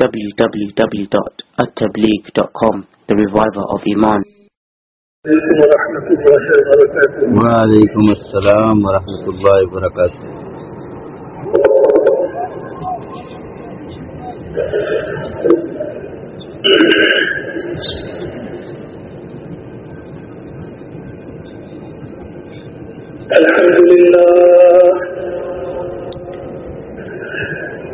www.attableek.com The Reviver of Iman. وعلیکم السلام ورحمۃ اللہ وبرکاتہ الحمد لله.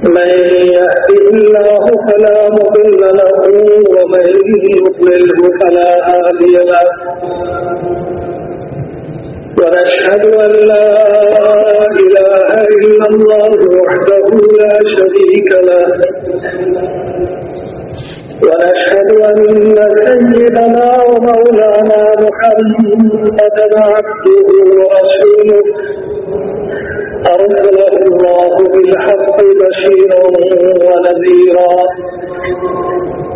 من يهده الله فلا مضل له، ومن يضلله فلا هادي له. ونشهد أن لا إله إلا الله وحده لا شريك له. ونشهد أن سيدنا ومولانا محمدا عبده ورسوله. أرسله الله بالحق بشيرا ونذيرا.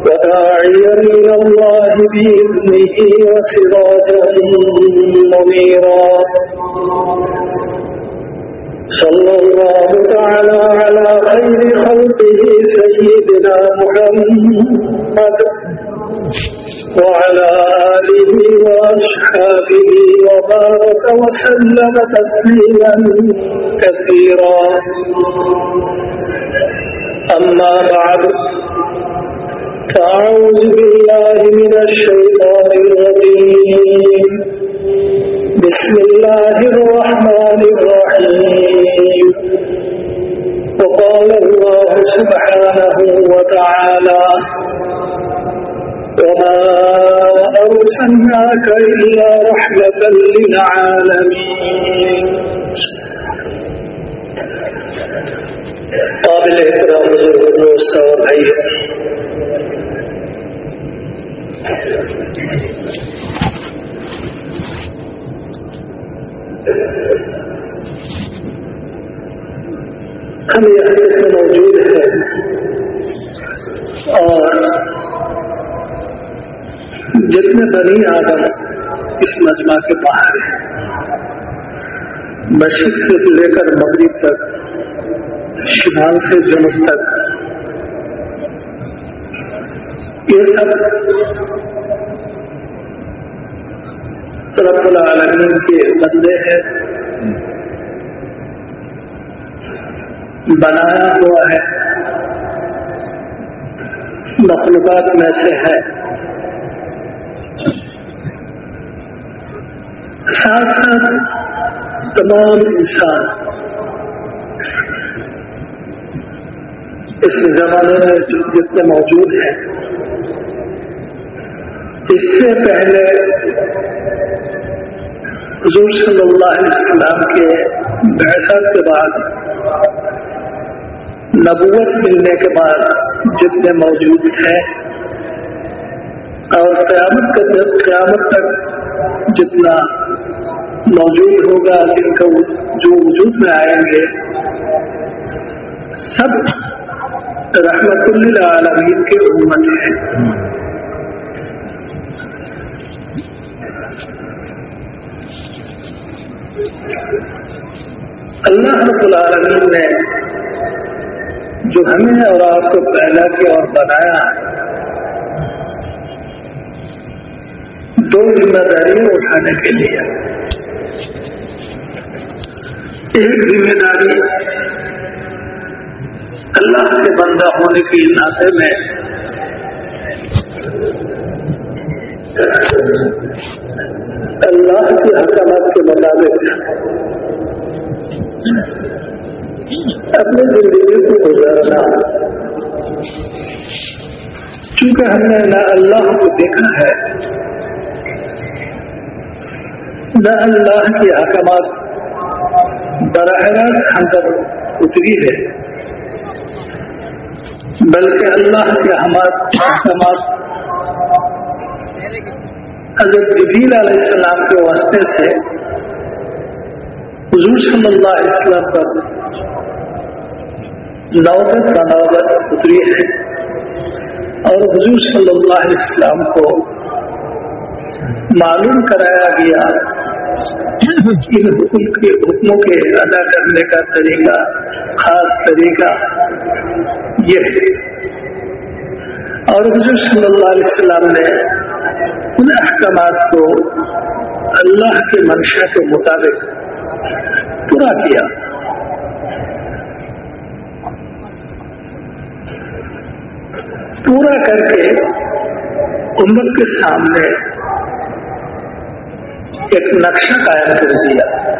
وداعيا إلى الله بإذنه وسراجا منيرا. صلى الله تعالى على خير خلقه سيدنا محمد وعلى آله وأصحابه وبارك وسلم تسليما كثيرا. أما بعد فأعوذ بالله من الشيطان الرجيم. بسم الله الرحمن الرحيم. وقال الله سبحانه وتعالى وما أرسلناك إلا رحمة للعالمين. قابل احترام بزرگ دوست ہم یہاں سے موجود ہیں اور جتنے بنی آدم اس مجمع کے باہر ہیں، مشرق سے لے کر مغرب تک، شمال سے جنوب تک، یہ سب رب العالمین کے بندے ہیں۔ بنایا ہوا ہے۔ مخلوقات میں سے ہے۔ ساتھ ساتھ تمام انسان اس زمانے میں جتنے موجود ہیں، اس سے پہلے حضور صلی اللہ علیہ وسلم کے بحثت کے بعد، نبوت ملنے کے بعد جتنے موجود ہیں، اور قیامت کا قیامت تک جتنا موجود ہوگا، جن کا جو وجود میں آئیں گے، سب رحمت للعالمین کے امت ہیں۔ اللہ رب العالمین نے جو ہمیں اور آپ کو پیدا کیا اور بنایا دو ذمہ داریاں اٹھانے کے لیے۔ ایک ذمہ داری اللہ کے بندہ ہونے کے ناطے میں اللہ کے حکامات کے مطابق اپنی زندگی کو گزارنا۔ چونکہ ہم نے نہ اللہ کو دیکھا ہے، نہ اللہ کے حکامات براہ راست ہم پر اتری ہے، بلکہ اللہ کے احکامات حضرت جبیل علیہ السلام کے واسطے سے حضور صلی اللہ علیہ وسلم پر نوبت کا نوبت اتری ہے اور حضور صلی اللہ علیہ وسلم کو معلوم کرایا گیا ان حکم کے حکموں کے ادا کرنے کا طریقہ، خاص طریقہ یہ ہے۔ اور حضور صلی اللہ علیہ وسلم نے ان احکامات کو اللہ کے منشا کے مطابق پورا کیا۔ پورا کر کے امت کے سامنے ایک نقشہ قائم کر دیا۔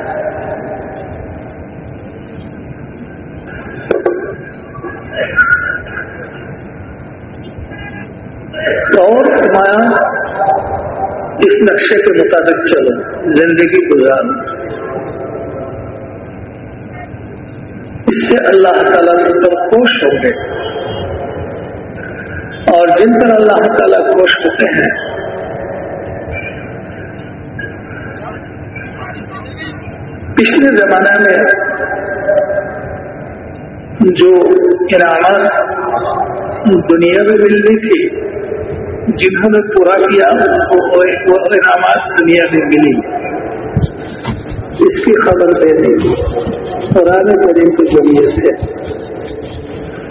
اور فرمایا اس نقشے کے مطابق چلو، زندگی گزارو۔ اس سے اللہ تعالیٰ کے خوش ہوں گے۔ اور جن پر اللہ تعالیٰ خوش ہوتے ہیں، پچھلے زمانے میں جو انعامات دنیا میں ملنی تھی جنہوں نے پورا کیا، وہ انعامات دنیا میں ملی۔ اس کی خبر دے دی پرانے کریم کے ذریعے سے۔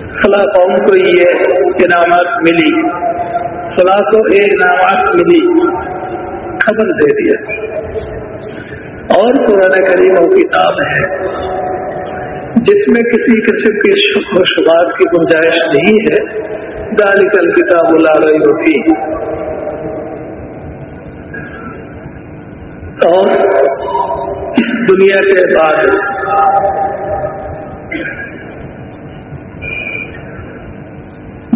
فلاں قوم کو یہ انعامات ملی۔ فلاں کو یہ انعامات ملی۔ خبر دے دیا۔ اور قرآن کریم وہ کتاب ہے جس میں کسی قسم کی شکر و شبات کی گنجائش نہیں ہے۔ ذالک الکتاب لا ریب فیہ اور اس دنیا کے بعد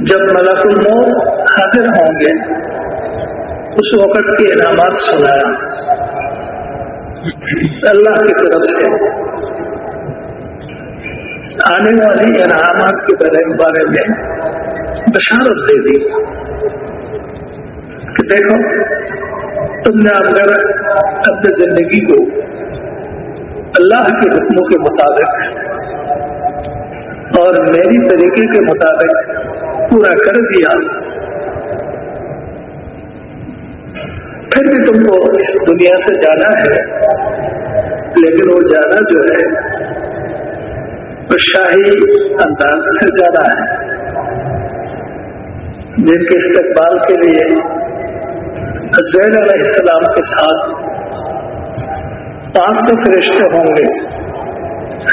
جب ملک الموت حاضر ہوں گے، اس وقت کے انعامات سنایا۔ اللہ کی طرف سے آنے والی انعامات کے بارے میں بشارت دے دی۔ کہ دیکھو، تم نے اگر اپنی زندگی کو اللہ کے حکموں کے مطابق اور میری طریقے کے مطابق پورا کر دیا، پھر بھی تم کو اس دنیا سے جانا ہے، لیکن وہ جانا جو ہے، وہ شاہی انداز سے جانا ہے۔ جن کے استقبال کے لیے زین علیہ السلام کے ساتھ پانچ سو فرشتے ہوں گے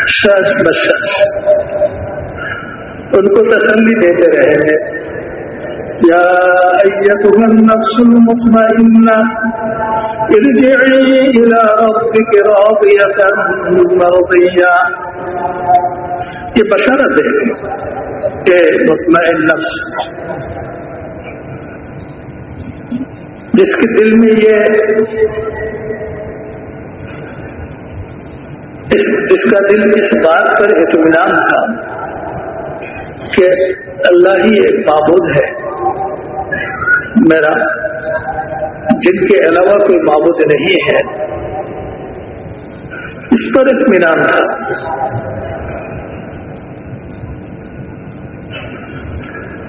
شخص بشخص ان کو تسلی دیتے رہے ہیں۔ یا ایتها النفس المطمئنہ، ارجعی الى ربک راضیتا مرضیہ۔ یہ بشارت دے کہ مطمئن نفس۔ جس کے دل میں یہ جس کا دل اس بات پر اطمینان تھا کہ اللہ ہی ایک معبود ہے۔ میرا جن کے علاوہ کوئی معبود نہیں ہے۔ اس پر اطمینان تھا۔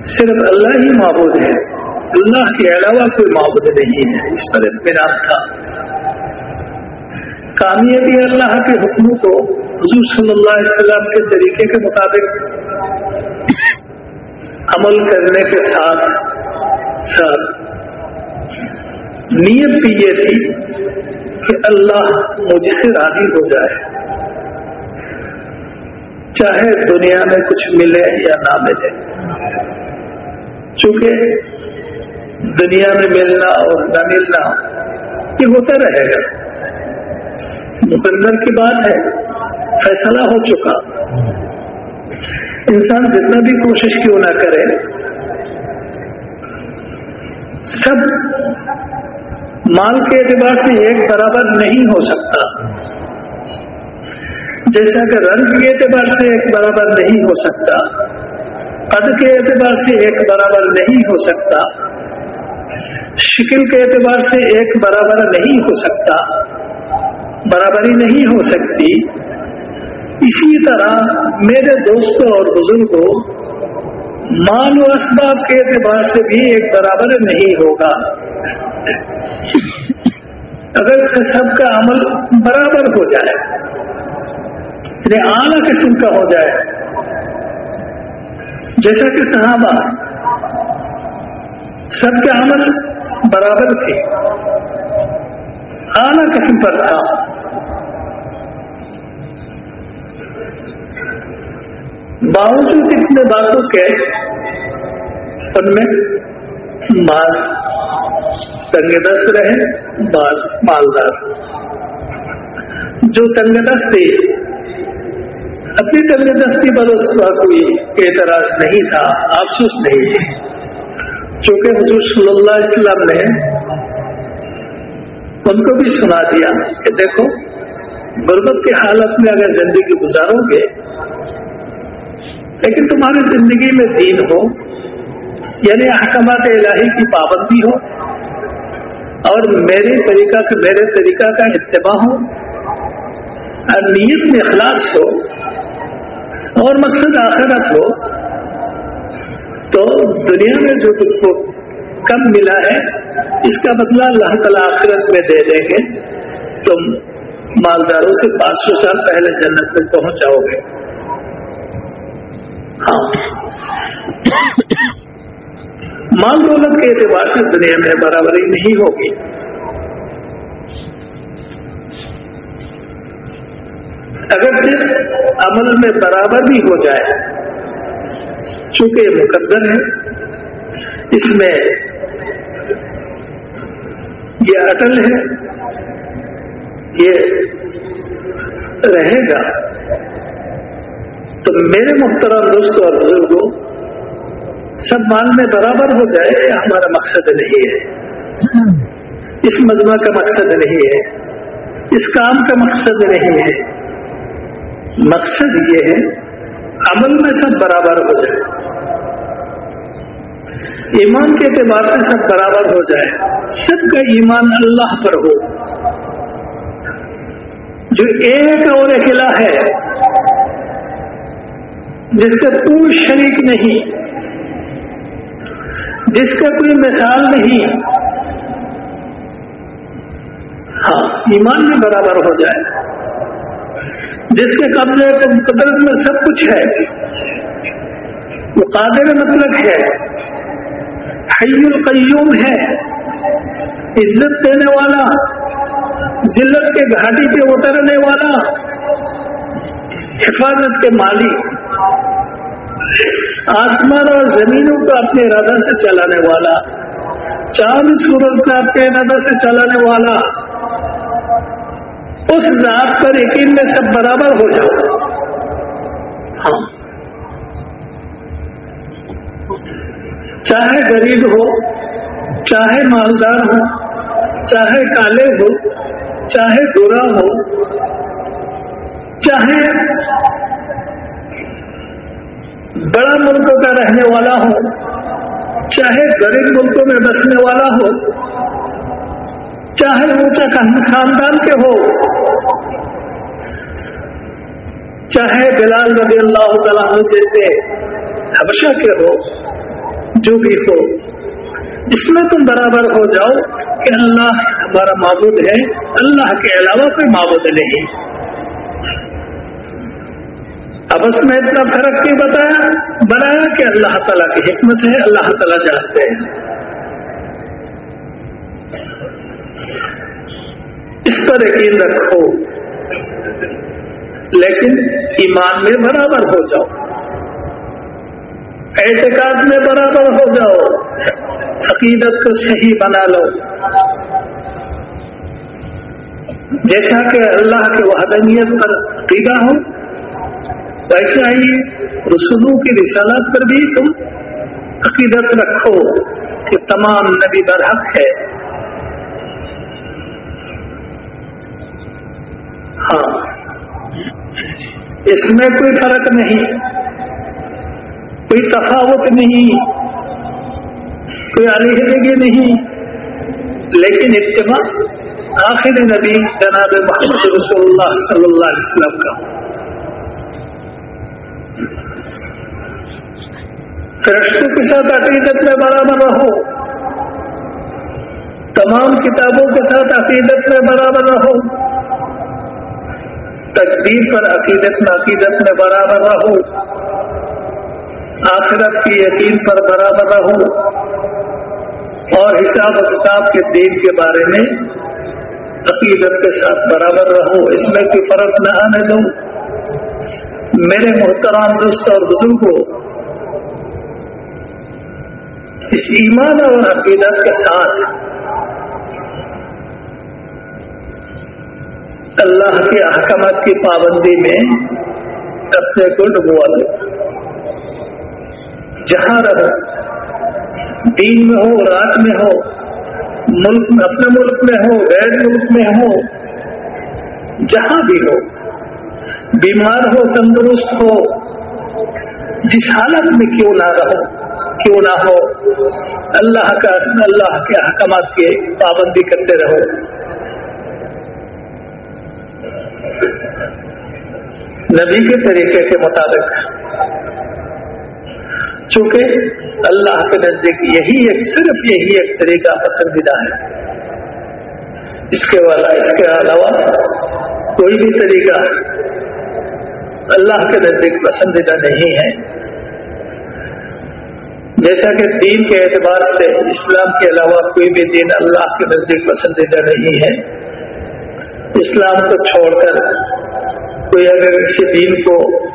صرف اللہ ہی معبود ہے۔ اللہ کے علاوہ کوئی معبود نہیں ہے اس پر اطمینان تھا۔ کامیابی اللہ کے حکموں کو حضور صلی اللہ علیہ وسلم کے طریقے کے مطابق عمل کرنے کے ساتھ ساتھ نیت بھی یہ تھی کہ اللہ مجھ سے راضی ہو جائے۔ چاہے دنیا میں کچھ ملے یا نہ ملے۔ چونکہ دنیا میں ملنا اور نہ ملنا یہ ہوتا رہے گا۔ مقدر کی بات ہے۔ فیصلہ ہو چکا۔ انسان جتنا بھی کوشش کیوں نہ کرے، سب مال کے اعتبار سے ایک برابر نہیں ہو سکتا۔ جیسا کہ رنگ کے اعتبار سے ایک برابر نہیں ہو سکتا قد کے اعتبار سے ایک برابر نہیں ہو سکتا۔ شکل کے اعتبار سے ایک برابر نہیں ہو سکتا، برابری نہیں ہو سکتی۔ اسی طرح میرے دوستوں اور بزرگوں، مال و اسباب کے اعتبار سے بھی ایک برابر نہیں ہوگا۔ اگر سب کا عمل برابر ہو جائے یعنی اعلیٰ قسم کا ہو جائے۔ جیسا کہ صحابہ سب کے عمل برابر تھے۔ اعلیٰ قسم پر تھا۔ باوجود اتنے باتوں کے ان میں مال تنگ دست رہے بعض مالدار۔ جو تنگ دست تھے اپنی تنگ دستی پر اس کا کوئی اعتراض نہیں تھا، افسوس نہیں تھے چونکہ حضور صلی اللہ علیہ وسلم نے ان کو بھی سنا دیا کہ دیکھو، غربت کی حالت میں اگر زندگی گزارو گے، لیکن تمہاری زندگی میں دین ہو یعنی احکامات الہی کی پابندی ہو، اور میرے طریقہ کا میرے طریقہ کا اتباع ہو، اور نیت میں اخلاص ہو، اور مقصد آخرت ہو تو دنیا میں جو تم کو کم ملا ہے، اس کا بدلہ اللہ تعالیٰ آخرت میں دے دیں گے۔ تم مالداروں سے پانچ سو سال پہلے جنت میں پہنچ جاؤ گے۔ ہاں۔ مال دولت کے اعتبار سے دنیا میں برابری نہیں ہوگی۔ اگر صرف عمل میں برابر بھی ہو جائے چونکہ یہ مقدر ہے، اس میں یہ اٹل ہے، یہ رہے گا۔ تو میرے محترم دوستوں اور بزرگوں سب مال میں برابر ہو جائے یہ ہمارا مقصد نہیں ہے۔ اس مجمع کا مقصد نہیں ہے، اس کام کا مقصد نہیں ہے۔ مقصد یہ ہے عمل میں سب برابر ہو جائے۔ ایمان کے اعتبار سے سب برابر ہو جائے۔ سب کا ایمان اللہ پر ہو۔ جو ایک اور اکیلا ہے، جس کا کوئی شریک نہیں، جس کا کوئی مثال نہیں ہاں ایمان میں برابر ہو جائے۔ جس کے قبضے قدرت میں سب کچھ ہے۔ وہ قادر مطلب ہے۔ حی القیوم ہے۔ عزت دینے والا، ذلت کے گھاٹی پہ اترنے والا، حفاظت کے مالک۔ آسمان اور زمینوں کو اپنے ارادہ سے چلانے والا۔ چاند سورج کو اپنے ارادہ سے چلانے والا۔ اس ذات پر یقین میں سب برابر ہو جاؤ۔ ہاں۔ چاہے غریب ہو، چاہے مالدار ہو، چاہے کالے ہو، چاہے گورا ہو، چاہے بڑا ملکوں کا رہنے والا ہو، چاہے غریب ملکوں میں بسنے والا ہو چاہے اونچا خاندان کے ہو۔ چاہے بلال رضی اللہ تعالیٰ جیسے حبشہ کے ہو، جو بھی ہو، اس میں تم برابر ہو جاؤ کہ اللہ ہمارا معبود ہے، اللہ کے علاوہ کوئی معبود نہیں۔ اب اس میں اتنا فرق کیوں بتایا؟ بنایا کہ اللہ تعالیٰ کی حکمت ہے، اللہ تعالیٰ جانتے ہیں۔ اس پر یقین رکھو لیکن ایمان میں برابر ہو جاؤ۔ اعتقاد میں برابر ہو جاؤ۔ عقیدت کو صحیح بنا لو۔ جیسا کہ اللہ کے وحدانیت پر عقیدہ ہو ویسا ہی رسولوں کی رسالت پر بھی تم عقیدت رکھو کہ تمام نبی برحق ہے۔ ہاں۔ اس میں کوئی فرق نہیں۔ کوئی تفاوت نہیں۔ کوئی علیحدگی نہیں۔ لیکن اتباع آخر نبی جناب محمد رسول اللہ صلی اللہ علیہ وسلم کا۔ فرشتوں کے ساتھ عقیدت میں برابر رہو۔ تمام کتابوں کے ساتھ عقیدت میں برابر رہو۔ تقدیر پر عقیدت میں عقیدت میں برابر رہو آخرت کی یقین پر برابر رہو اور حساب و کتاب کے دین کے بارے میں عقیدت کے ساتھ برابر رہو۔ اس میں کوئی فرق نہ آنے دو۔ میرے محترام دوست اور بزرگوں اس ایمان اور عقیدت کے ساتھ اللہ کے احکامات کی پابندی میں اپنے کو ڈبوا لو جہاں رہو دین میں ہو، رات میں ہو، ملک میں اپنے ملک میں ہو، غیر ملک میں ہو، جہاں بھی ہو، بیمار ہو، تندرست ہو، جس حالت میں کیوں نہ رہو، کیوں نہ ہو، اللہ کا، اللہ کے احکامات کی پابندی کرتے رہو۔ نبی کے طریقے کے مطابق۔ چونکہ اللہ کے نزدیک یہی ایک، صرف یہی ایک طریقہ پسندیدہ ہے۔ اس کے والا اس کے علاوہ کوئی بھی طریقہ اللہ کے نزدیک پسندیدہ نہیں ہے۔ جیسا کہ دین کے اعتبار سے اسلام کے علاوہ کوئی بھی دین اللہ کے نزدیک پسندیدہ نہیں ہے۔ اسلام کو چھوڑ کر کوئی اگر کسی دین کو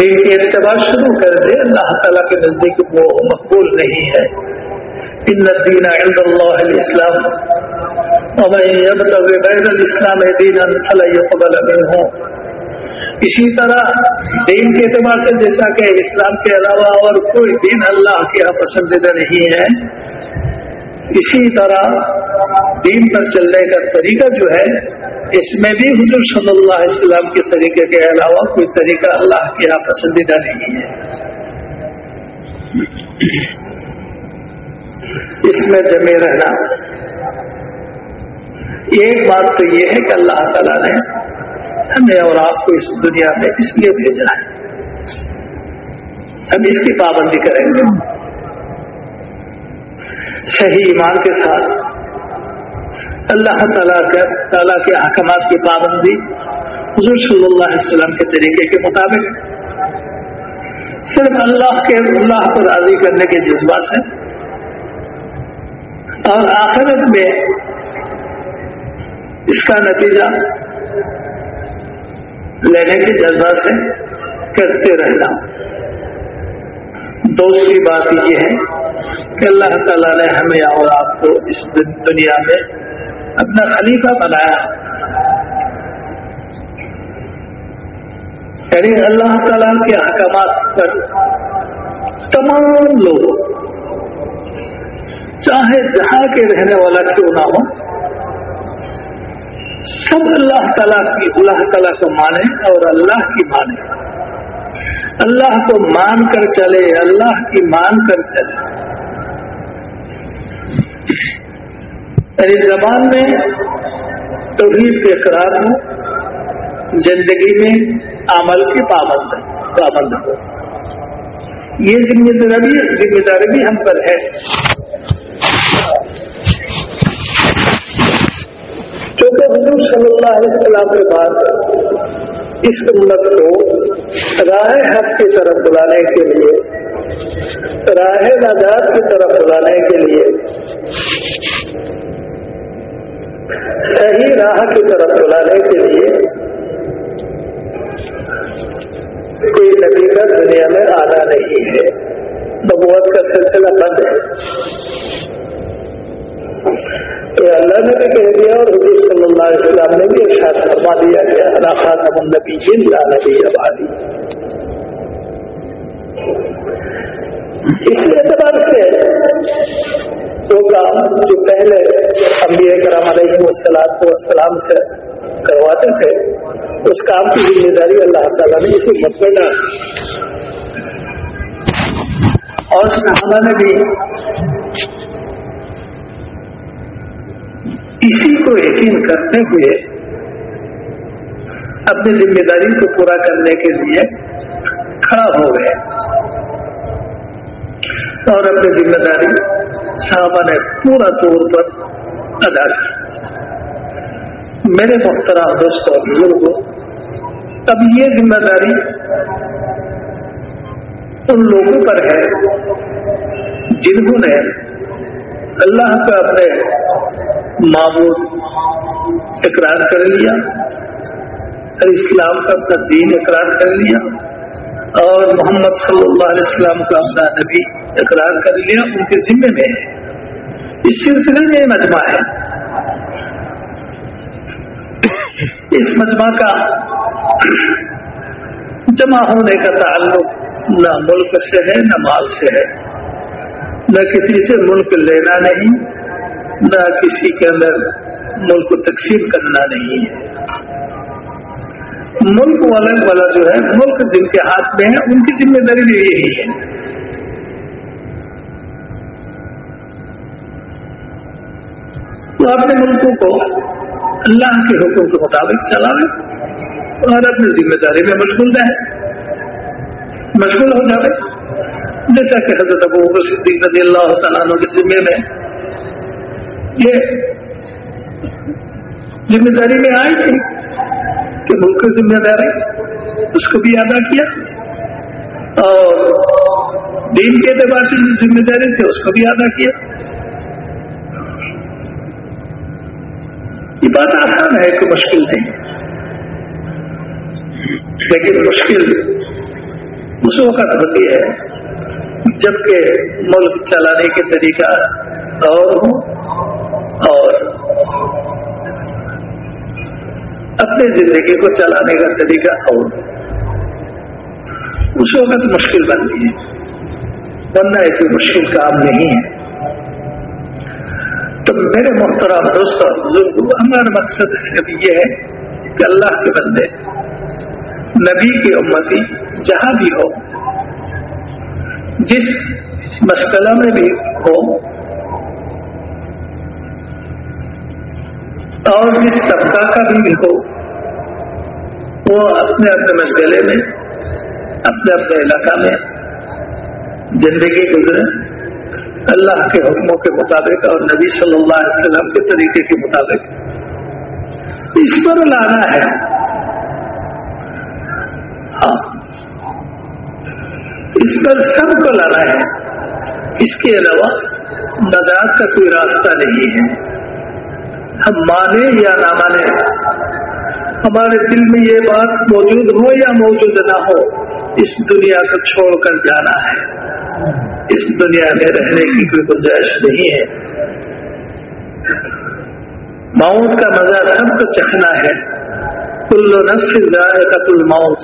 دین کے اعتبار شروع کر دے، اللہ تعالیٰ کے نزدیک وہ مقبول نہیں ہے۔ ان دین عند اللہ الاسلام۔ اور بین الاسلام دین فلا يقبل منه۔ اسی طرح دین کے اعتبار سے جیسا کہ اسلام کے علاوہ اور کوئی دین اللہ کے یہاں پسندیدہ نہیں ہے۔ اسی طرح دین پر چلنے کا طریقہ جو ہے، اس میں بھی حضور صلی اللہ علیہ وسلم کے طریقے کے علاوہ کوئی طریقہ اللہ کے یہاں پسندیدہ نہیں ہے۔ اس میں جمے رہنا۔ ایک بات تو یہ ہے کہ اللہ تعالیٰ نے ہمیں اور آپ کو اس دنیا میں اس لیے بھیجا ہے۔ ہم اس کی پابندی کریں گے۔ صحیح ایمان کے ساتھ اللہ تعالیٰ کے تعالیٰ کے احکامات کی پابندی حضور صلی اللہ علیہ وسلم کے طریقے کے مطابق صرف اللہ کے اللہ کو راضی کرنے کے جذبات سے اور آخرت میں اس کا نتیجہ لینے کے جذبہ سے کرتے رہنا۔ دوسری بات یہ ہے کہ اللہ تعالیٰ نے ہمیں اور آپ کو اس دنیا میں اپنا خلیفہ بنایا۔ یعنی اللہ تعالیٰ کے احکامات پر تمام لوگ چاہے جہاں کے رہنے والا کیوں نہ ہو، سب اللہ تعالیٰ کی، اللہ تعالیٰ کو مانے اور اللہ کی مانے۔ اللہ کو مان کر چلے، اللہ کی مان کر چلے۔ یعنی زبان میں توحید کے اقرار ہو زندگی میں عمل کی پابند پابند ہو یہ ذمہ داری ذمہ داری بھی ہم پر ہے۔ کیونکہ حضور صلی اللہ علیہ وسلم کے بعد اس امت کو راہ حق کی طرف بلانے کے لیے راہ نجات کی طرف بلانے کے لیے۔ صحیح راہ کی طرف بلانے کے لیے کوئی نبی کا دنیا میں آنا نہیں ہے۔ نبوت کا سلسلہ بند ہے۔ تو اللہ نے بھی کہہ دیا اور حضور صلی اللہ علیہ وسلم نے بھی ایک ساتھ فرما دیا گیا اللہ خاتم النبی لا نبی آبادی اس اعتبار سے وہ کام جو پہلے انبیاء کرام علیہ وسلات کو سے کرواتے تھے، اس کام کی ذمہ داری اللہ تعالیٰ نے اسے مت میں ڈال اور صحابہ نے بھی اسی کو یقین کرتے ہوئے اپنی ذمہ داری کو پورا کرنے کے لیے کھڑا ہو گئے۔ اور اپنی ذمہ داری صحابہ نے پورا طور پر ادا کی۔ میرے محترام دوستوں اور بزرگوں اب یہ ذمہ داری ان لوگوں پر ہے جنہوں نے اللہ کا اپنے معبود اقرار کر لیا اور اسلام کا اپنا دین اقرار کر لیا اور محمد صلی اللہ علیہ وسلم کا اپنا نبی اقرار کر لیا، ان کے ذمے میں ہے۔ اس سلسلے میں مجمع ہے۔ اس مجمع کا جمع ہونے کا تعلق نہ ملک سے ہے، نہ مال سے ہے۔ نہ کسی سے ملک لینا نہیں، نہ کسی کے اندر ملک کو تقسیم کرنا نہیں ہے۔ ملک والے والا جو ہے، ملک جن کے ہاتھ میں ہے، ان کی ذمہ داری بھی یہی ہے۔ تو اپنے ملکوں کو اللہ کے حکم کے مطابق چلاوے اور اپنی ذمہ داری میں مشغول رہے۔ مشغول ہو جاوے۔ جیسا کہ حضرت ابو بکر صدیق رضی اللہ تعالیٰ عنہ کے ذمے میں یہ ذمہ داری میں آئی تھی کہ ملک کی ذمہ داری اس کو بھی ادا کیا اور دین کے اعتبار سے جو ذمہ داری تھی اس کو بھی ادا کیا۔ یہ بات آسان ہے کہ مشکل نہیں لیکن مشکل اس وقت ہوتی ہے جبکہ ملک چلانے کے طریقہ اور ہوں اور اپنی زندگی کو چلانے کا طریقہ اور اس وقت مشکل بنتی ہے۔ ورنہ ایک مشکل کام نہیں ہے۔ تو میرے محترم دوست اور بزرگ، ہمارا مقصد صرف یہ ہے کہ اللہ کے بندے، نبی کی امتی، جہاں بھی ہو، جس مسئلہ میں بھی ہو، اور جس طبقہ کا بھی ہو، وہ اپنے اپنے مسئلے میں، اپنے اپنے علاقہ میں زندگی گزرے۔ اللہ کے حکموں کے مطابق اور نبی صلی اللہ علیہ وسلم کے طریقے کے مطابق اس پر لانا ہے۔ ہاں۔ اس پر سب کو لانا ہے۔ اس کے علاوہ نجات کا کوئی راستہ نہیں ہے۔ ہم مانے یا نہ مانے، ہمارے دل میں یہ بات موجود ہو یا موجود نہ ہو، اس دنیا کو چھوڑ کر جانا ہے۔ اس دنیا میں رہنے کی کوئی گنجائش نہیں ہے۔ موت کا مزہ سب کو چکھنا ہے۔ کل نفس ذائقۃ الموت۔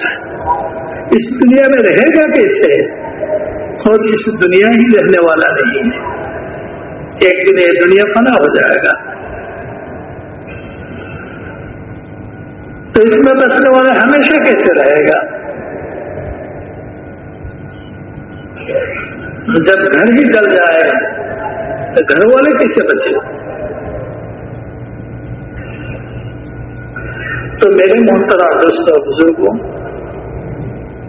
اس دنیا میں رہے گا کیسے؟ خود اس دنیا ہی رہنے والا نہیں ہے۔ ایک دن یہ دنیا فنا ہو جائے گا۔ تو اس میں بسنے والا ہمیشہ کیسے رہے گا؟ جب گھر ہی جل جائے تو گھر والے کیسے بچے؟ تو میرے محترم دوستوں بزرگوں،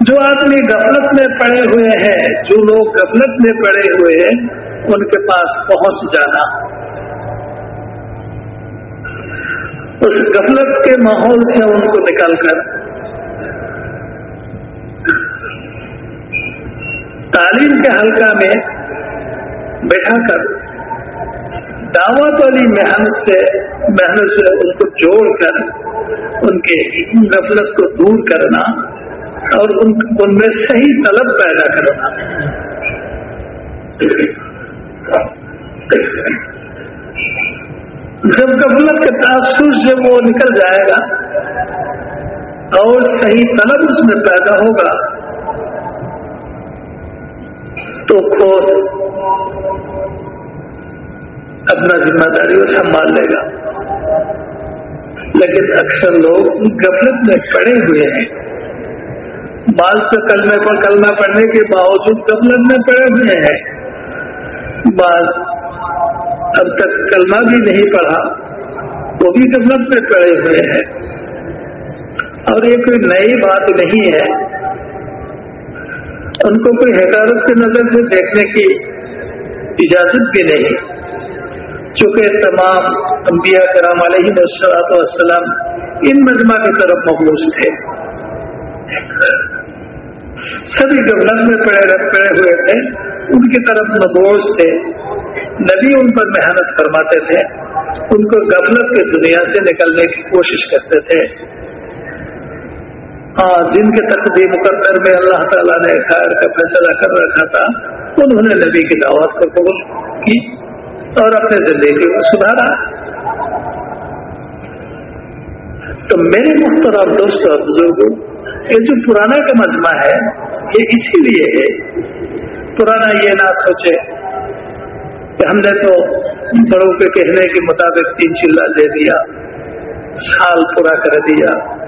جو آدمی غفلت میں پڑے ہوئے ہیں، جو لوگ غفلت میں پڑے ہوئے ہیں، ان کے پاس پہنچ جانا۔ اس غفلت کے ماحول سے ان کو نکال کر تعلیم کے حلقہ میں بیٹھا کر دعوت والی محنت سے محنت سے ان کو جوڑ کر ان کے غفلت کو دور کرنا اور ان ان میں صحیح طلب پیدا کرنا۔ جب غفلت کے تاثر سے وہ نکل جائے گا اور صحیح طلب اس میں پیدا ہوگا تو خود اپنا ذمہ داری وہ سنبھال لے گا۔ لیکن اکثر لوگ غفلت میں پڑے ہوئے ہیں۔ بعض تو کلمے پر کلمہ پڑھنے کے باوجود غفلت میں پڑے ہوئے ہیں۔ بعض اب تک کلمہ بھی نہیں پڑھا، وہ بھی غفلت میں پڑے ہوئے ہیں۔ اور یہ کوئی نئی بات نہیں ہے۔ ان کو کوئی حکارت کی نظر سے دیکھنے کی اجازت بھی نہیں۔ چونکہ تمام انبیاء کرام علیہ وسلاۃ والسلام ان مجمع کی طرف مخلوص تھے۔ سبھی غفلت میں پڑے پڑے ہوئے تھے، ان کی طرف مبوس تھے۔ نبی ان پر محنت فرماتے تھے، ان کو غفلت کی دنیا سے نکلنے کی کوشش کرتے تھے۔ ہاں جن کے تقدیم مقدر میں اللہ تعالیٰ نے خیر کا فیصلہ کر رکھا تھا، انہوں نے نبی کی دعوت کو قبول کی اور اپنے زندگی کو سدھارا۔ تو میرے محترم دوست اور بزرگوں، یہ جو پرانا کا مجمع ہے، یہ اسی لیے ہے۔ پرانا یہ نہ سوچے کہ ہم نے تو بڑوں کے کہنے کے مطابق تین چلا دے دیا، سال پورا کر دیا۔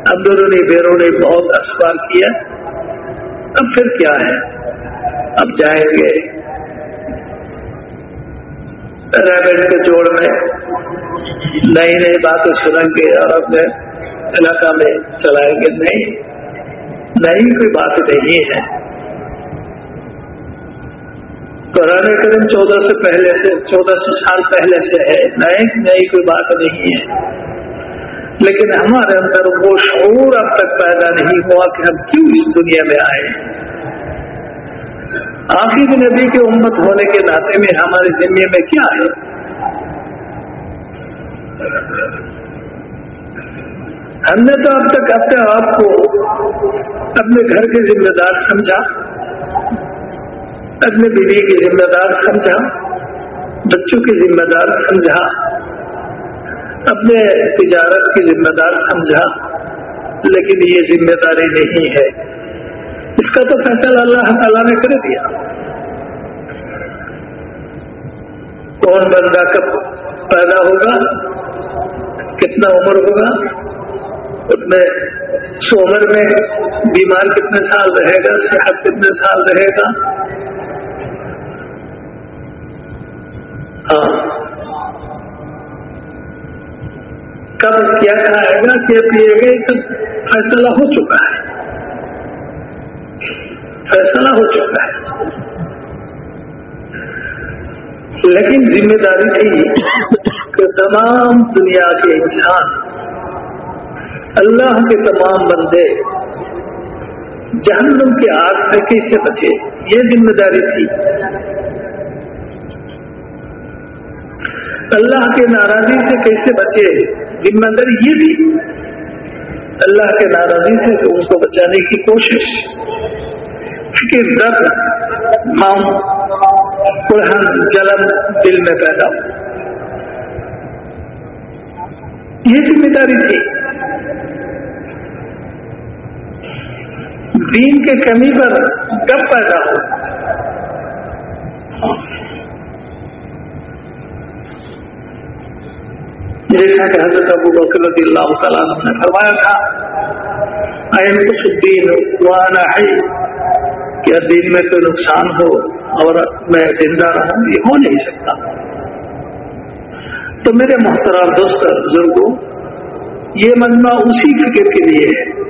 اندرونی بیرونی بہت اسوال کیا۔ اب پھر کیا ہے؟ اب جائیں گے۔ ریبٹ کے جوڑ میں نئی نئی باتیں سنیں گے اور اپنے علاقہ میں چلائیں گے۔ نہیں، نئی کوئی بات نہیں ہے۔ قرآن کریم چودہ سے پہلے سے، چودہ سو سال پہلے سے ہے۔ نئے نئی کوئی بات نہیں ہے۔ لیکن ہمارے اندر وہ شعور اب تک پیدا نہیں ہوا کہ ہم کیوں اس دنیا میں آئے آخری نبی کے امت ہونے کے ناطے میں ہمارے ذمے میں کیا ہے؟ ہم نے تو اب تک اپنے آپ کو اپنے گھر کے ذمہ دار سمجھا اپنے بیوی کی ذمہ دار سمجھا، بچوں کی ذمہ دار سمجھا۔ اپنے تجارت کی ذمہ دار سمجھا، لیکن یہ ذمہ داری نہیں ہے۔ اس کا تو فیصلہ اللہ تعالیٰ نے کر دیا۔ کون بندہ کب پیدا ہوگا، کتنا عمر ہوگا، اس میں سو عمر میں بیمار کتنے سال رہے گا، صحت کتنے سال رہے گا؟ ہاں۔ کب کیا کھائے گا کیا پیے گا یہ سب فیصلہ ہو چکا ہے۔ فیصلہ ہو چکا ہے۔ لیکن ذمہ داری تھی کہ تمام دنیا کے انسان اللہ کے تمام بندے جہنم کے آگ سے کیسے بچے، یہ ذمہ داری تھی۔ اللہ کے ناراضی سے کیسے بچے؟ ذمہ داری یہ بھی اللہ کے ناراضی سے ان کو بچانے کی کوشش۔ فکر درد مام قرحن جلن دل میں پیدا ہو۔ یہ ذمہ داری تھی۔ دین کے کمی پر کب پیدا ہو۔ جیسا کہ حضرت ابو بکر رضی اللہ تعالیٰ نے فرمایا تھا کچھ دین وانا ہے کیا دین میں کوئی نقصان ہو اور میں زندہ رہوں، یہ ہو نہیں سکتا۔ تو میرے محترم دوست، بزرگوں، یہ مجمع اسی فکر کے لیے ہے۔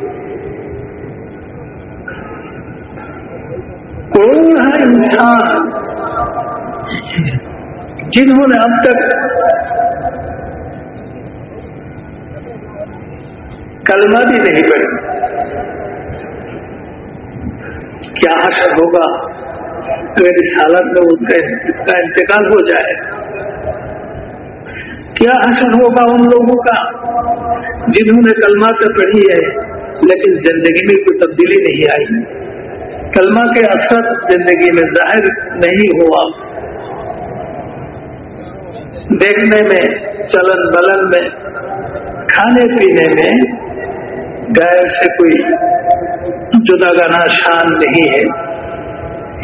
کون ہے انسان جنہوں نے اب تک کلمہ بھی نہیں پڑی کیا حشر ہوگا؟ اگر اس حالت میں اس کا انتقال ہو جائے۔ کیا حشر ہوگا ان لوگوں کا جنہوں نے کلمہ تو پڑھی ہے، لیکن زندگی میں کوئی تبدیلی نہیں آئی؟ کلمہ کے اثر زندگی میں ظاہر نہیں ہوا۔ دیکھنے میں چلن بلن میں کھانے پینے میں غیر سے کوئی جدا گانا شان نہیں ہے۔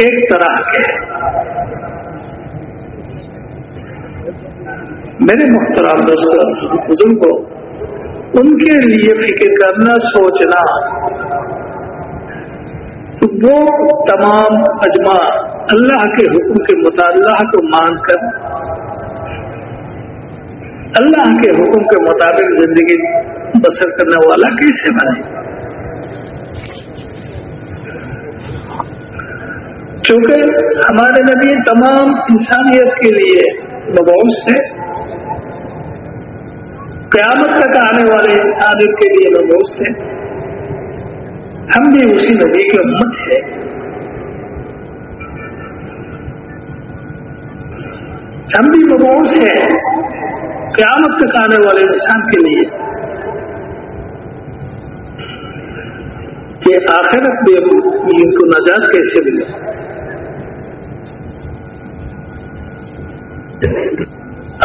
ایک طرح کے میرے محترام دوستوں بزرگوں ان کے لیے فکر کرنا، سوچنا، تو وہ تمام اجماع اللہ کے حکم کے مطالعہ کو مان کر، اللہ کے حکم کے مطابق زندگی بسر کرنے والا کیسے بنے؟ چونکہ ہمارے نبی تمام انسانیت کے لیے مبوس تھے، قیامت تک آنے والے انسانیت کے لیے مبوس تھے۔ ہم بھی اسی نبی کی امت ہے ہم بھی مبوس ہیں۔ قیامت تک آنے والے انسان کے لیے۔ کہ آخرت میں ان کو نجات کیسے ملے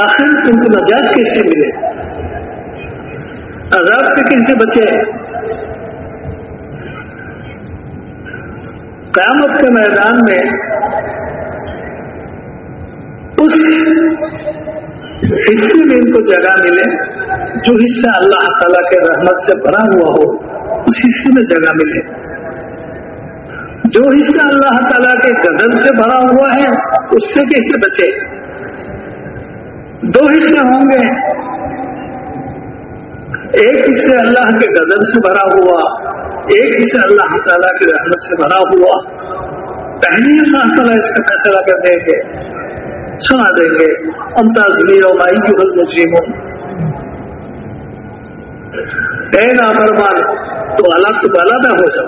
آخر تم کو نجات کیسے ملے عذاب سے کیسے بچے؟ قیامت کے میدان میں اس حصے میں ان کو جگہ ملے جو حصہ اللہ تعالیٰ کے رحمت سے بھرا ہوا ہو۔ اس حصے میں جگہ ملے۔ جو حصہ اللہ تعالیٰ کے گدن سے بھرا ہوا ہے، اس سے کیسے بچے؟ دو حصے ہوں گے۔ ایک حصے اللہ کے غزل سے بھرا ہوا، ایک حصہ اللہ تعالیٰ کی رحمت سے بھرا ہوا۔ پہلے اللہ تعالیٰ اس کا فیصلہ کر دیں گے۔ سنا دیں گے۔ امتاز اور مائی کی بل مسلم ہوں اے نامرمان تو اللہ تو علیحدہ ہو جاؤ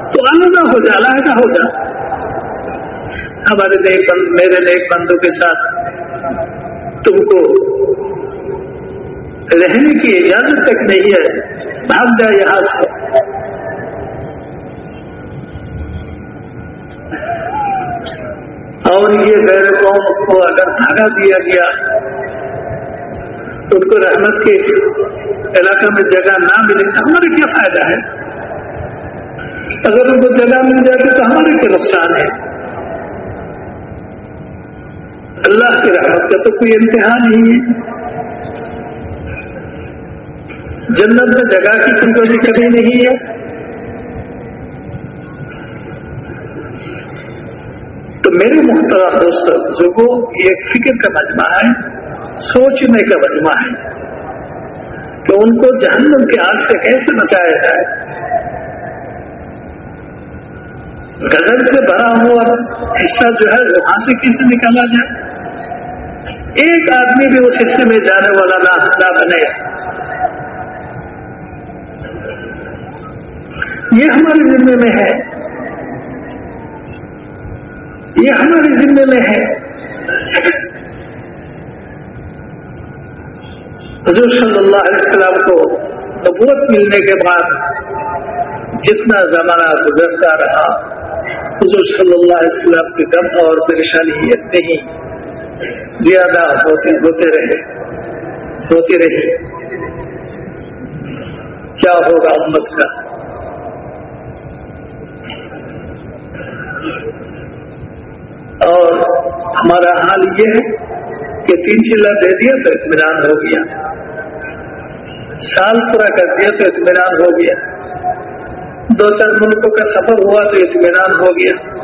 تو علیحدہ ہو جا، علیحدہ ہو جا۔ ہمارے نیک بند، میرے نیک بندوں کے ساتھ تم کو رہنے کی اجازت تک نہیں ہے۔ بھاگ جائے یہاں سے۔ اور یہ غیر قوم کو اگر دھاگا دیا گیا، ان کو رحمت کے علاقہ میں جگہ نہ ملے تو ہمارے کیا فائدہ ہے؟ اگر ان کو جگہ مل جائے تو ہمارے کیا نقصان ہے؟ اللہ کی رحمت کا تو کوئی انتہا نہیں۔ ہے جنت میں جگہ کی کوئی کمی نہیں ہے۔ تو میرے محترم دوست بزرگوں یہ فکر کا مجمع ہے، سوچنے کا مجمع ہے۔ کہ ان کو جہنم کے آگ سے کیسے بچایا جائے؟ گزر سے بھرا ہوا حصہ جو ہے، وہاں سے کیسے نکالا جائے؟ ایک آدمی بھی اس حصے میں جانے والا نہ بنے۔ یہ ہمارے ذمے میں ہے۔ یہ ہمارے ذمے میں ہے۔ حضور صلی اللہ علیہ وسلم کو نبوت ملنے کے بعد جتنا زمانہ گزرتا رہا، حضور صلی اللہ علیہ وسلم کے غم اور پریشانی اتنے ہی زیادہ ہوتے ہوتے رہے، ہوتی رہی۔ کیا ہوگا امت کا؟ اور ہمارا حال یہ ہے کہ تین چلا دے دیا تو اطمینان ہو گیا۔ سال پورا کر دیا تو اطمینان ہو گیا۔ دو چار ملکوں کا سفر ہوا تو اطمینان ہو گیا۔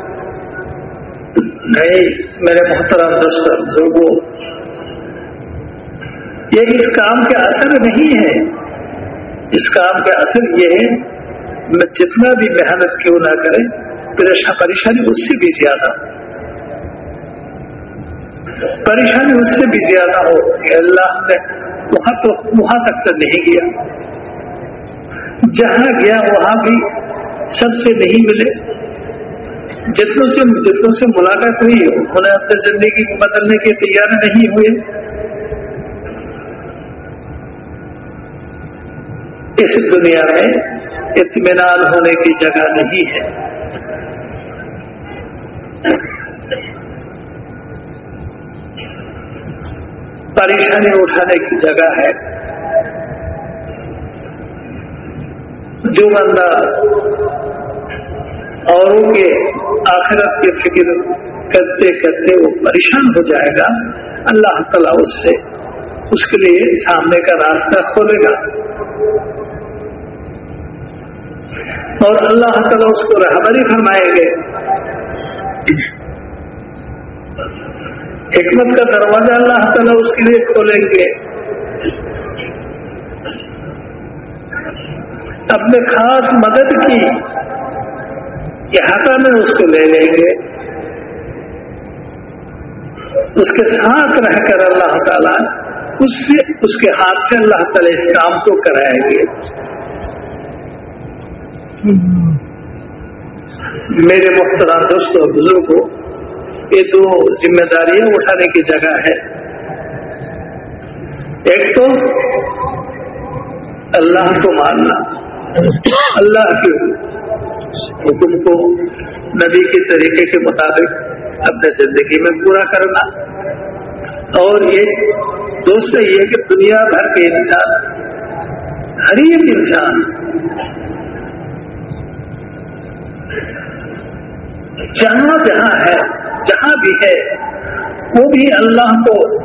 نہیں، میرے محترم دوست بزرگوں یہ اس کام کا اثر نہیں ہے۔ اس کام کا اثر یہ ہے، میں جتنا بھی محنت کیوں نہ کرے پریشانی اس سے بھی زیادہ۔ پریشانی اس سے بھی زیادہ ہو کہ اللہ نے وہاں تو وہاں تک تو نہیں گیا۔ جہاں گیا وہاں بھی سب سے نہیں ملے۔ جتنوں سے جتنوں سے ملاقات ہوئی انہیں اپنی زندگی کو بدلنے کے تیار نہیں ہوئے۔ اس دنیا میں اطمینان ہونے کی جگہ نہیں ہے۔ پریشانی اٹھانے کی جگہ ہے۔ جو بندہ اوروں کے آخرت کی فکر کرتے کرتے وہ پریشان ہو جائے گا، اللہ تعالیٰ اس سے اس کے لیے سامنے کا راستہ کھولے گا۔ اور اللہ تعالیٰ اس کو رہبری فرمائیں گے۔ حکمت کا دروازہ اللہ تعالیٰ اس کے لیے کھولیں گے۔ اپنے خاص مدد کی احاطہ میں اس کو لے لیں گے۔ اس کے ساتھ رہ کر اللہ تعالیٰ اس سے اس کے ہاتھ سے اللہ تعالیٰ اس کام کو کرائیں گے۔ میرے محترام دوستوں بزرگوں یہ دو ذمہ داریاں اٹھانے کی جگہ ہے۔ ایک تو اللہ کو ماننا، اللہ کے حکم کو نبی کے طریقے کے مطابق اپنے زندگی میں پورا کرنا۔ اور یہ دوسرا یہ کہ دنیا بھر کے انسان، ہر ایک انسان جہاں جہاں ہے، جہاں بھی ہے، وہ بھی اللہ کو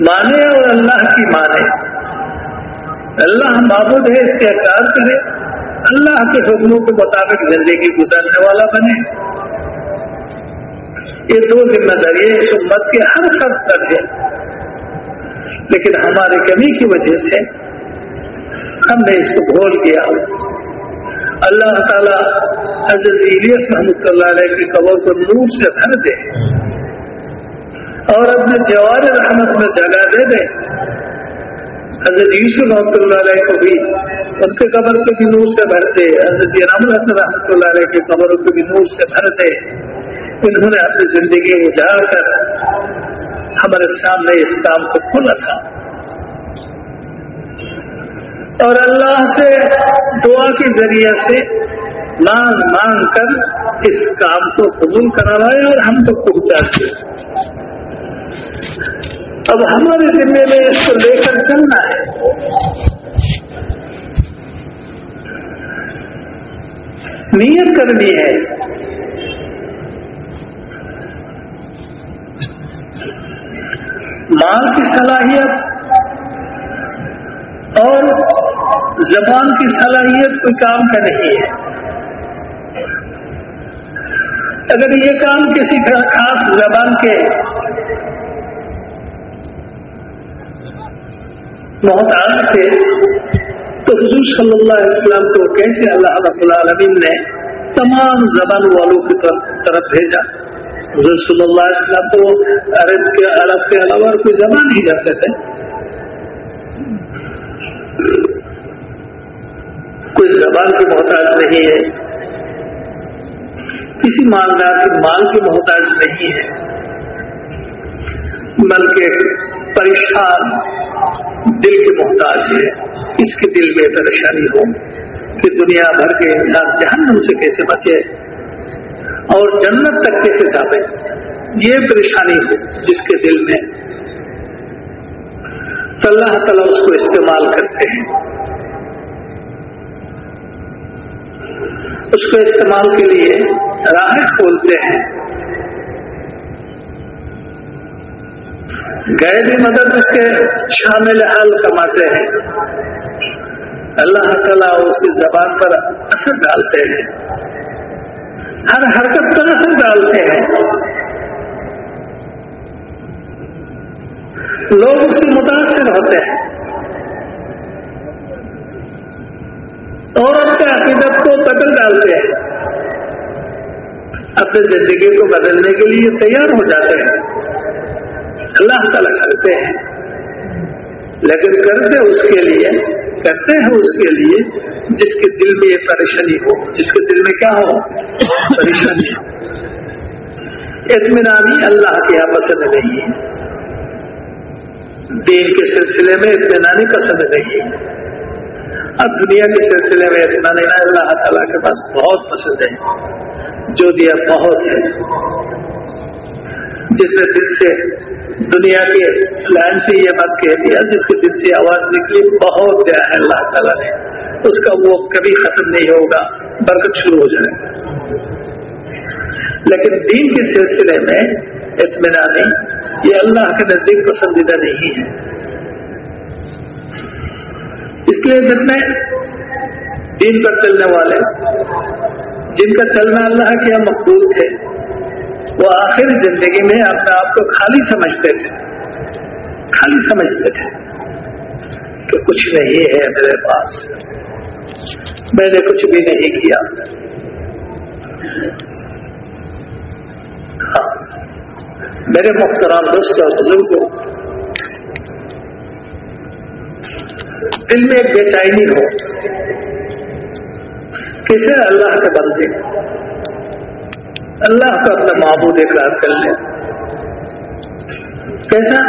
مانے اور اللہ کی مانے۔ اللہ معبود ہے، اس کے اقدار کرے اللہ کے حکموں کے مطابق زندگی گزارنے والا بنے۔ یہ دو ذمہ داری اس امت کے ہر فرد پر ہے لیکن ہماری کمی کی وجہ سے ہم نے اس کو بھول کیا اللہ تعالیٰ حضرت الیس رحمۃ اللہ علیہ کی قبر کو نور سے بھر دے اور اپنے جوار رحمت میں جگہ دے دے۔ حضرت یوسف رحمۃ اللہ علیہ کو بھی ان کے قبر کو بھی نور سے بھر دے۔ حضرت رام الحسن رحمۃ اللہ علیہ کی قبر کو بھی نور سے بھر دے۔ انہوں نے اپنی زندگی اجاڑ کر ہمارے سامنے اس کام کو کھولا تھا۔ اور اللہ سے دعا کے ذریعے سے مانگ مانگ کر اس کام کو قبول کرا رہے اور ہم کو پہنچا دیا اب ہمارے ذمے میں اس کو لے کر چلنا ہے۔ نیت کرنی ہے۔ مال کی صلاحیت اور زبان کی صلاحیت کوئی کام کا نہیں ہے۔ اگر یہ کام کسی خاص زبان کے محتاج تھے، تو حضور صلی اللہ علیہ وسلم کو کیسے اللہ رب العالمین نے تمام زبان والوں کی طرف بھیجا؟ حضور صلی اللہ علیہ وسلم تو عرب کے عرب کے علاوہ کوئی زبان نہیں جاتے تھے۔ کوئی زبان کی محتاج نہیں ہے، کسی مالدار کے مال کی محتاج نہیں ہے، بلکہ پریشان دل کے محتاج ہے۔ اس کے دل میں پریشانی ہو کہ دنیا بھر کے انسان جہنم سے کیسے بچے اور جنت تک کیسے جاوے، یہ پریشانی ہو جس کے دل میں تو اللہ تعالیٰ اس کو استعمال کرتے ہیں۔ اس کو استعمال کے لیے راہیں کھولتے ہیں۔ گئے بھی مدد اس کے شامل حل کماتے ہیں۔ اللہ تعالیٰ اس کی زبان پر اثر ڈالتے ہیں۔ ہر حرکت پر اثر ڈالتے ہیں۔ لوگ اس سے متاثر ہوتے ہیں۔ اور اپنے عقیدت کو بدل ڈالتے ہیں۔ اپنی زندگی کو بدلنے کے لیے تیار ہو جاتے ہیں۔ اللہ تعالیٰ کرتے ہیں۔ لیکن کرتے اس کے لیے، کرتے ہیں اس کے لیے جس کے دل میں یہ پریشانی ہو، جس کے دل میں کیا ہو؟ پریشانی ہو۔ اطمینانی اللہ کے یہاں پسند نہیں ہے۔ دین کے سلسلے میں اطمینانی پسند نہیں۔ ہے اب دنیا کے سلسلے میں اتنا اطمینانی اللہ تعالیٰ کے پاس بہت پسند ہے جو دیا بہت ہے جس نے دل سے دنیا کے لائن سے یہ بات کہہ دیا، جس کے دل سے آواز نکلی، بہت دیا ہے اللہ تعالیٰ نے۔ اس کا وہ کبھی ختم نہیں ہوگا، برکت شروع ہو جائے گا۔ لیکن دین کے سلسلے میں اطمینانی، یہ اللہ کے نزدیک پسندیدہ نہیں ہے۔ اس لیے جتنے دین پر چلنے والے، جن کا چلنا اللہ کے مقبول تھے، وہ آخر زندگی میں اپنے آپ کو خالی سمجھتے تھے۔ خالی سمجھتے تھے کہ کچھ نہیں ہے میرے پاس۔ میں نے کچھ بھی نہیں کیا ہاں میرے محترام دوست اور بزرگوں دل میں ایک بے چینی ہو کیسے اللہ کے بندے، اللہ کو اپنا معبود اقرار کر لے۔ کیسا؟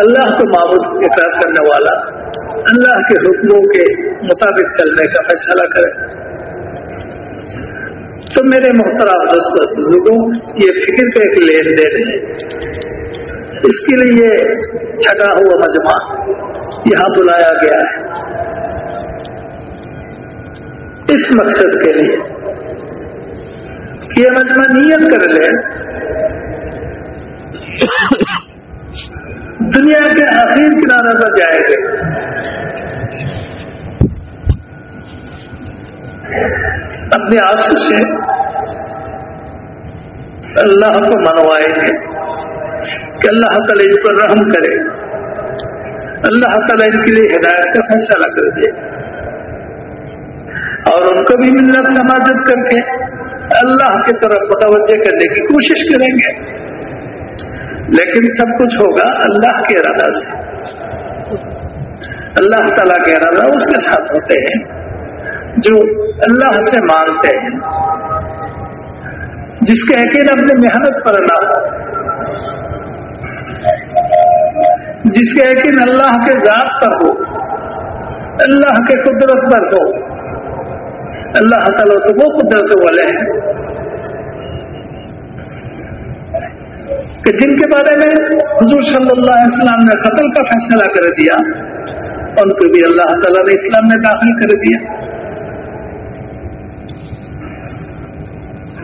اللہ کو معبود اقرار کرنے والا، اللہ کے حکموں کے مطابق چلنے کا فیصلہ کرے۔ تو میرے محترام دوست بزرگوں، یہ فکر کا ایک لین دین ہے۔ اس کے لیے چھٹا ہوا مجمع یہاں بلایا گیا ہے۔ اس مقصد کے لیے کہ یہ مجمع نیت کر لے دنیا کے آخر کنارے پر جائے گے اپنے آنسو سے اللہ کو منوائیں گے کہ اللہ تعالیٰ اس پر رحم کرے۔ اللہ تعالیٰ ان کے لیے ہدایت کا فیصلہ کر دے۔ اور ان کو بھی منت سماجت کر کے اللہ کی طرف متوجہ کرنے کی کوشش کریں گے۔ لیکن سب کچھ ہوگا اللہ کے ارادہ سے۔ اللہ تعالیٰ کے ارادہ اس کے ساتھ ہوتے ہیں۔ جو اللہ سے مانتے ہیں، جس کا یقین اپنی محنت پر نہ ہو، جس کا یقین اللہ کے ذات پر ہو، اللہ کے قدرت پر ہو، اللہ تعالیٰ تو وہ قدرت والے ہیں کہ جن کے بارے میں حضور صلی اللہ علیہ وسلم نے قتل کا فیصلہ کر دیا، ان کو بھی اللہ تعالیٰ نے اسلام میں داخل کر دیا۔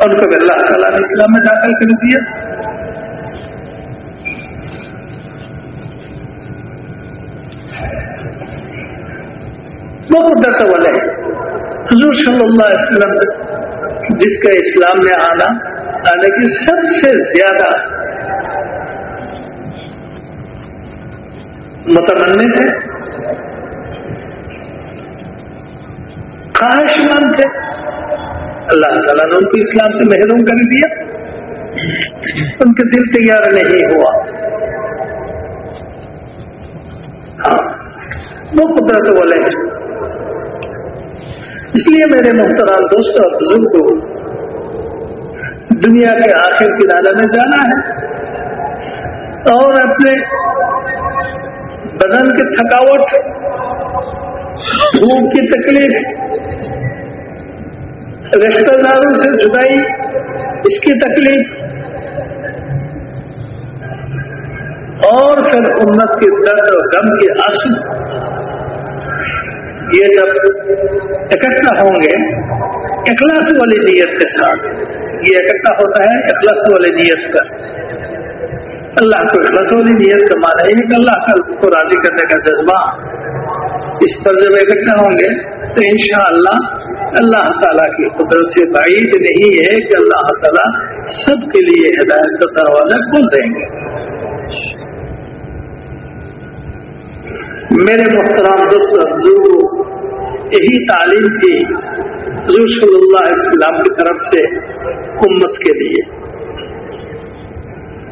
ان کو اللہ تعالیٰ نے اسلام میں داخل کر دیا۔ وہ قدرت والے۔ حضور صلی اللہ علیہ وسلم جس کا اسلام میں آنا، آنے کی سب سے زیادہ متمن تھے خواہش مند تھے اللہ تعالیٰ نے ان کو اسلام سے محروم کر دیا۔ ان کے دل تیار نہیں ہوا۔ ہاں وہ قدرت والے ہیں۔ اس لیے میرے محترام دوست اور بزرگ کو دنیا کے آخر کنارے میں جانا ہے۔ اور اپنے بدن کی تھکاوٹ، بھوک کی تکلیف رشتہ داروں سے جدائی، اس کی تکلیف۔ اور پھر امت کے درد اور غم کے آنسو۔ یہ جب اکٹھا ہوں گے، اخلاص والی نیت کے ساتھ یہ اکٹھا ہوتا ہے، اخلاص والی نیت کا۔ اللہ کو اخلاص والی نیت کا مانا یہ کہ اللہ کا کو راضی کرنے کا جذبہ۔ اس پر جب اکٹھا ہوں گے تو انشاءاللہ اللہ تعالیٰ کی قدرت سے بعید نہیں ہے کہ اللہ تعالیٰ سب کے لیے ہدایت کا دروازہ کھول دیں گے۔ میرے محترام دوست بزرگوں یہی تعلیم تھی حضور صلی اللہ علیہ وسلم کی طرف سے امت کے لیے۔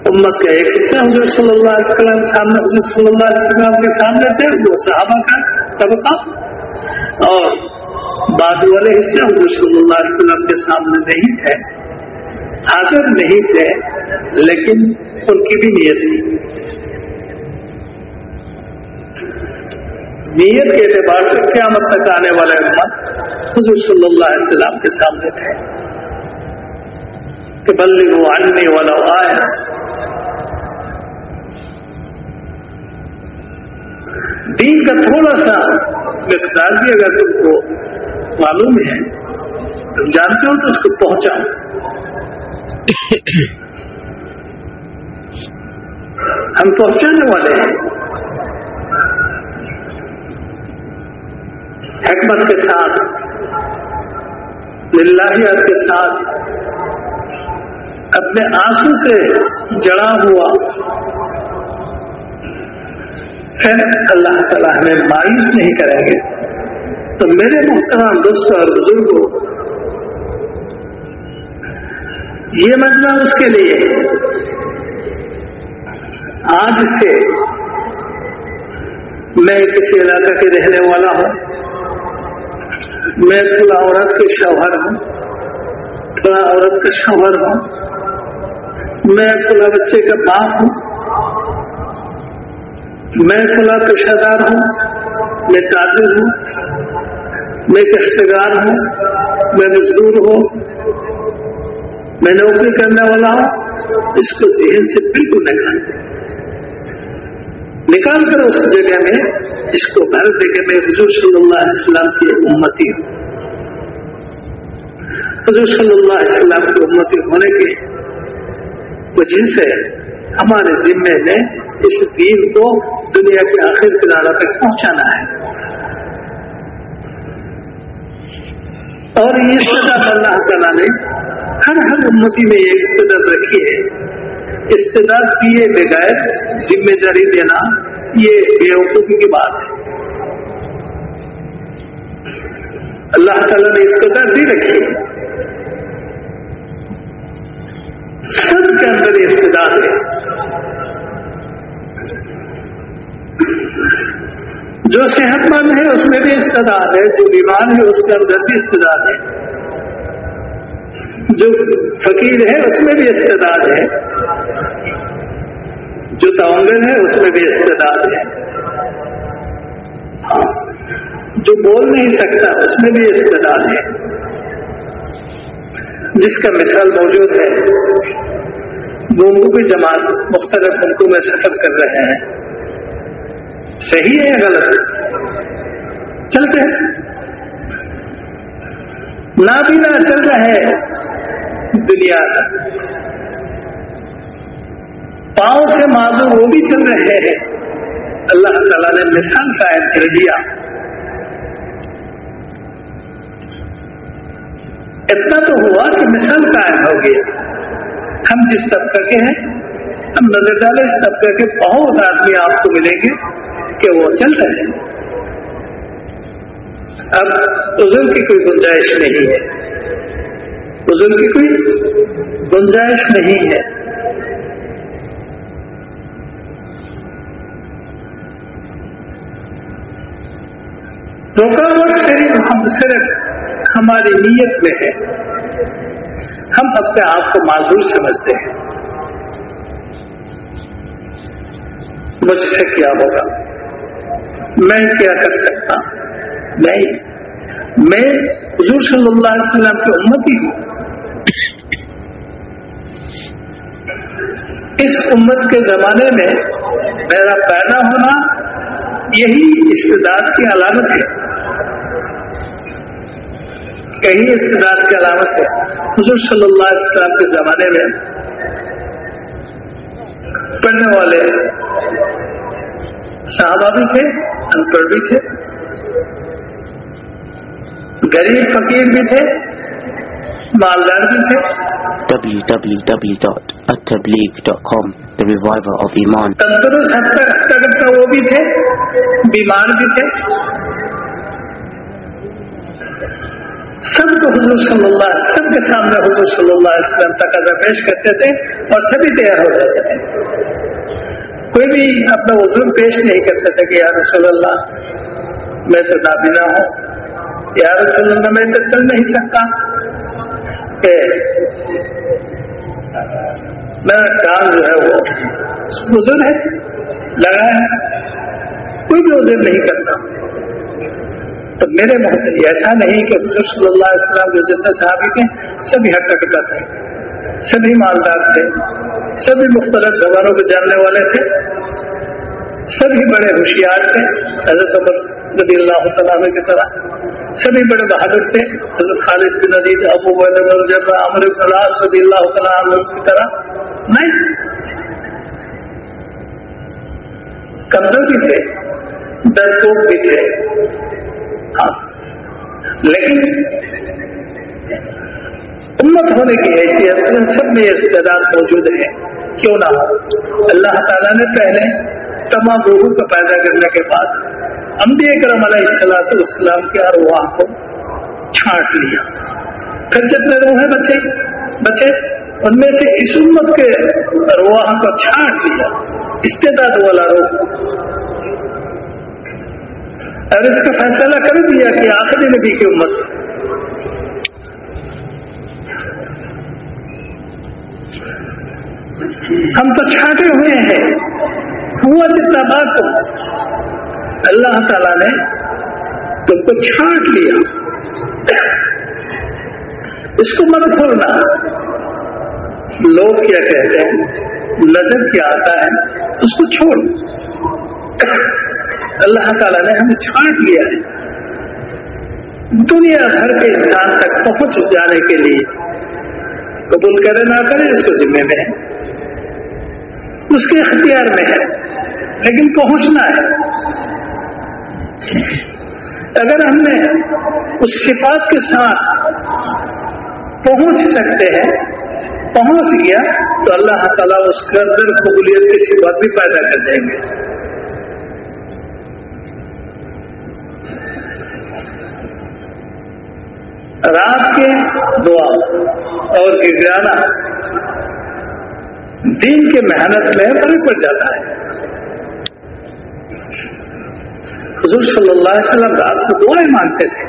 امت کا ایک حصہ حضور صلی اللہ علیہ وسلم سامنے حضور صلی اللہ علیہ وسلم کے سامنے تھے وہ صحابہ کا طبقہ۔ اور بعد والے حصے حضور صلی اللہ علیہ وسلم کے سامنے نہیں تھے، حاضر نہیں تھے، لیکن ان کی بھی نیت تھی۔ نیت کے اعتبار سے قیامت تک آنے والے امت حضور صلی اللہ علیہ وسلم کے سامنے تھے۔ کہ بلے وہ آنے والا آئے دین کا تھوڑا سا مقدار بھی اگر تم کو معلوم ہے، تم جانتے ہو تو اس کو پہنچاؤ۔ ہم پہنچانے والے ہیں۔ حکمت کے ساتھ للہیت کے ساتھ، اپنے آنسو سے جڑا ہوا پھر اللہ تعالیٰ ہمیں مایوس نہیں کریں گے۔ تو میرے محترم دوست اور بزرگوں یہ مجمع اس کے لیے آج سے میں کسی علاقے کے رہنے والا ہوں۔ میں تھوڑا عورت کے شوہر ہوں۔ تھوڑا عورت کا شوہر ہوں۔ میں کھلا بچے کا باپ ہوں۔ میں کھلا پیشہ دار ہوں، میں تاجر ہوں، میں کشتگار ہوں، میں مزدور ہوں، میں نوکری کرنے والا ہوں، اس کو ذہن سے بالکل نکال نکال کر اس جگہ میں، اس کو گھر دے کے میں حضور صلی اللہ علیہ وسلم کی امتی ہوں۔ حضور صلی اللہ علیہ وسلم کی امتی ہونے کے وجہ سے ہمارے ذمے میں اس دین کو دنیا کے آخر کنارہ تک پہنچانا ہے۔ اور یہ سزا اللہ تعالیٰ نے ہر ہر امتی میں یہ استداد رکھی ہے۔ استداد دیے بغیر ذمہ داری دینا یہ بیوقوفی کی بات ہے۔ اللہ تعالیٰ نے استداد دی رکھی ہے۔ سب کے اندر یہ استداد ہے۔ جو صحت مند ہے، اس میں بھی استداد ہے، جو بیمار ہے، اس کے اندر بھی استداد ہے۔ جو فقیر ہے، اس میں بھی استداد ہے۔ جو تعاون ہے، اس میں بھی استداد ہے۔ جو بول نہیں سکتا، اس میں بھی استداد ہے۔ جس کا مثال موجود ہے۔ گونگو کی جماعت مختلف ملکوں میں سفر کر رہے ہیں۔ صحیح ہے غلط چلتے ہیں۔ نابینا چل رہے دنیا پاؤں سے معذور وہ بھی چل رہے ہیں۔ اللہ تعالیٰ نے مثال قائم کر دیا۔ اتنا تو ہوا کہ مثال قائم ہو گیا۔ ہم جس طبقے کے ہیں، ہم نظر ڈالے اس طبقے کے بہت آدمی آپ کو ملیں گے۔ کہ وہ چل رہے ہیں۔ اب عزم کی کوئی گنجائش نہیں ہے۔ عزم کی کوئی گنجائش نہیں ہے۔ رکاوٹ صرف ہم صرف ہماری نیت میں ہے۔ ہم اپنے آپ کو معذور سمجھتے ہیں۔ مجھ سے کیا ہوگا؟ میں کیا کر سکتا ہوں؟ نہیں۔ میں حضور صلی اللہ علیہ وسلم کی امتی ہوں۔ اس امت کے زمانے میں میرا پیدا ہونا یہی استداد کی علامت ہے۔ یہی استداد کی علامت ہے۔ حضور صلی اللہ علیہ وسلم کے زمانے میں پڑھنے والے صحابہ بھی تھے ان پڑھ بھی تھے۔ غریب فقیر بھی تھے مالدار بھی تھے۔ www.attableek.com The Reviver of Iman. تندرست ہٹتا ہٹتا کرتا وہ بھی تھے بیمار بھی تھے۔ سب کو حضور صلی اللہ سب کے سامنے حضور صلی اللہ علیہ وسلم تقاضا پیش کرتے تھے اور سبھی تیار ہو جاتے تھے۔ کوئی بھی اپنا وضو پیش نہیں کرتا تھا کہ یا رسول اللہ میں تو نابینا ہوں، یا رسول اللہ میں تو چل نہیں سکتا کہ میرا کام جو ہے وہ بزرگ ہے، لگا ہے، کوئی بھی عذر نہیں کرتا۔ تو میرے محسن ایسا نہیں کہ حضور صلی اللہ علیہ وسلم جو جتنے صحابی تھے، سبھی حق کٹا تھے، سبھی مالدار تھے۔ سبھی مختلف زبانوں کو جاننے والے تھے۔ سبھی بڑے ہوشیار تھے۔ حضرت عمر رضی اللہ تعالیٰ کی طرح۔ سبھی بڑے بہادر تھے۔ حضرت خالد بن عزیز ابو بن عمر بن العاص رضی اللہ تعالیٰ کی طرح۔ نہیں کمزور بھی تھے ڈرپوک بھی تھے۔ ہاں لیکن امت ہونے کی حیثیت سے سب میں یہ استعداد موجود ہے۔ کیوں نہ ہو؟ اللہ تعالیٰ نے پہلے تمام روحوں کو پیدا کرنے کے بعد انبیاء کرم علیہ السلاط اسلام کے ارواح کو چھانٹ لیا۔ پھر جتنے روح ہیں بچے بچے، ان میں سے اس امت کے ارواح کو چھانٹ لیا۔ استعداد والا روح۔ اور اس کا فیصلہ کر دیا کہ آخری نبی کی امت۔ ہم تو چھانٹے ہوئے ہیں۔ ہوا جتنا بات اللہ تعالی نے تم کو چھانٹ لیا۔ اس کو مت کھولنا لوگ کیا کہتے ہیں؟ نظر کیا آتا ہے، اس کو چھوڑ۔ اللہ تعالیٰ نے ہمیں چھانٹ لیا۔ ہے دنیا بھر کے انسان تک پہنچ جانے کے لیے قبول کرے نہ کرے، اس کو ذمے میں ہے اس کے اختیار میں ہے، لیکن پہنچنا ہے۔ اگر ہم نے اس صفات کے ساتھ پہنچ سکتے ہیں، پہنچ گیا، تو اللہ تعالیٰ اس کے اندر قبولیت کی صفات بھی پیدا کر دیں گے۔ رات کے دعا اور گرانا دین کی محنت میں فرق پڑ جاتا ہے۔ حضور صلی اللہ علیہ وسلم رات کو دعائیں مانگتے تھے۔